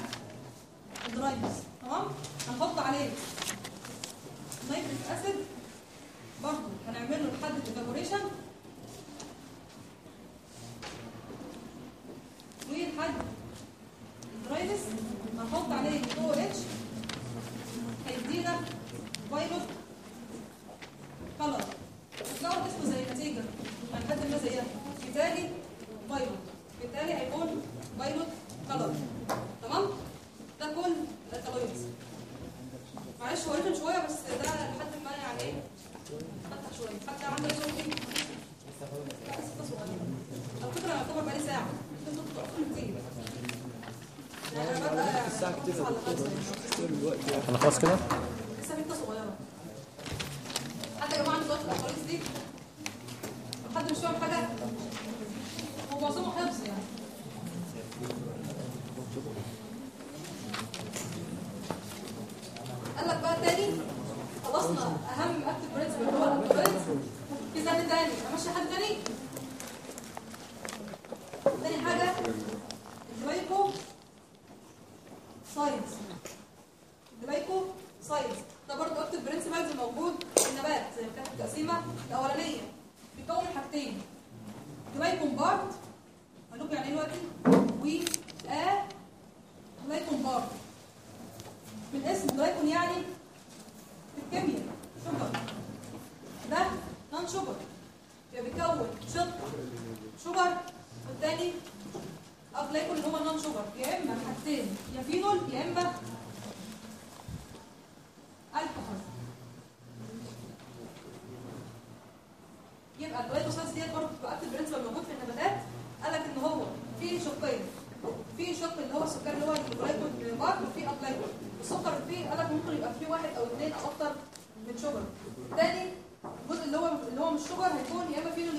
ال dryness تمام؟ هنحط عليه nitric acid برضه هنعمل له لحد ال evaporation ولحد الدرايفس هنحط عليه أو اتش هيدينا فايلوت كلر هتلاقوا اسمه زي النتيجة حد ما زيها. بالتالي فايلوت بالتالي هيكون فايلوت كلر تمام؟ ده كل الكالوريز معلش هو شوية بس ده لحد ما يعني إيه؟ فتح شوية. حتى عندك صوتي لا لسه صغير. على فكرة يعتبر بقالي ساعة. انت صوتك أصلا كتير. أنا خلاص كده؟ حتى يا دي حد مش فاهم حاجة هو حفظ يعني قال لك بقى تاني خلصنا اهم في حد تاني تاني حاجة glycosides ال glycosides ده برضه active principles موجود في النبات كانت التقسيمه الاولانيه بيكون حاجتين glycone part لكم يعني إيه دلوقتي و ا glycone part من اسم glycone يعني في الكيمياء sugar ده non sugar يبقى بيكون شق sugar والتاني aglycone اللي هو non sugar يا إما حاجتين. يا فينول يا إما الكحول يبقى ال glycosides ديت برضه بتبقى active principle موجود في النباتات. قال لك إن هو في شقين في شق اللي هو السكر اللي هو الجلايكون بار وفي اجلايكون السكر فيه قال لك ممكن يبقى فيه واحد أو اثنين أو أكتر من شجر تاني الجزء اللي هو اللي هو مش شجر هيكون يا إما فينول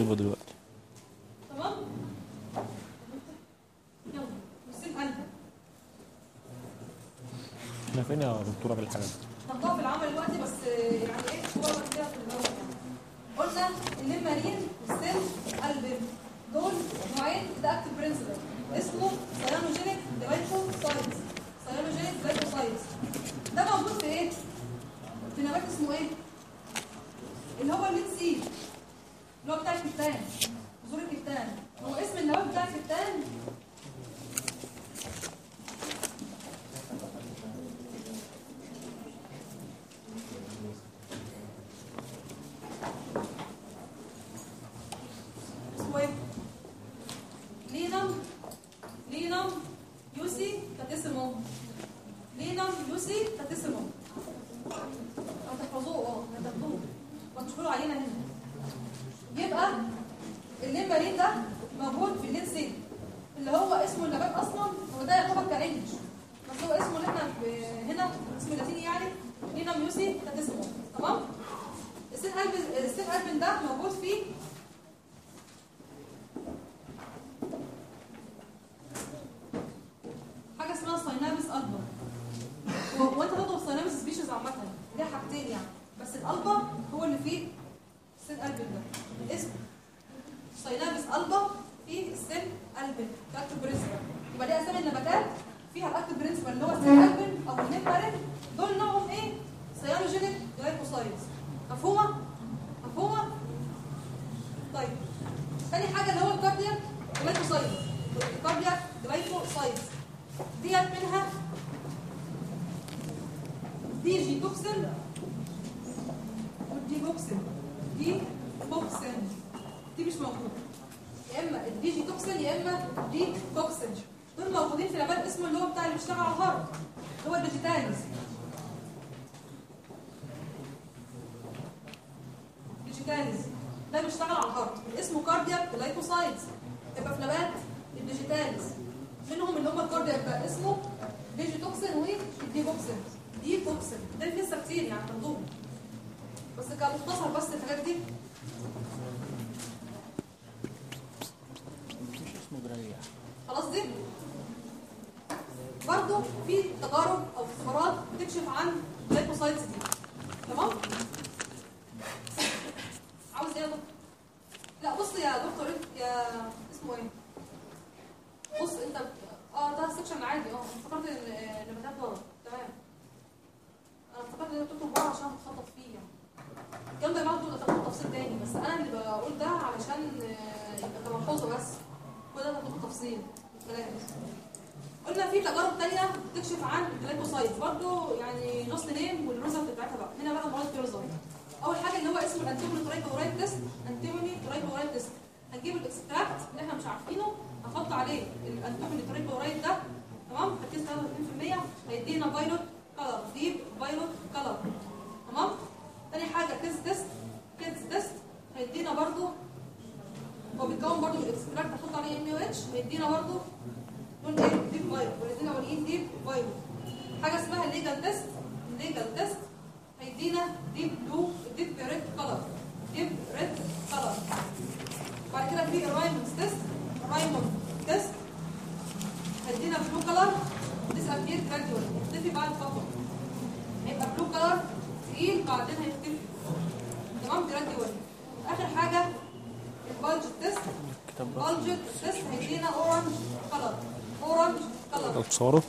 سيبه دلوقتي. تمام؟ يلا وسيب انت إحنا فين يا دكتورة في الحاجات هنطلع في العمل دلوقتي بس يعني إيه صورة كده في الأول. قلنا والسيل والقلب دول نوعين ده active principle اسمه cyanogenic glycosides cyanogenic glycosides ده موجود في إيه؟ في نبات اسمه إيه؟ اللي هو اللي Look at that. في تجارب أو استثمارات بتكشف عن الليبوسايتس دي. كلر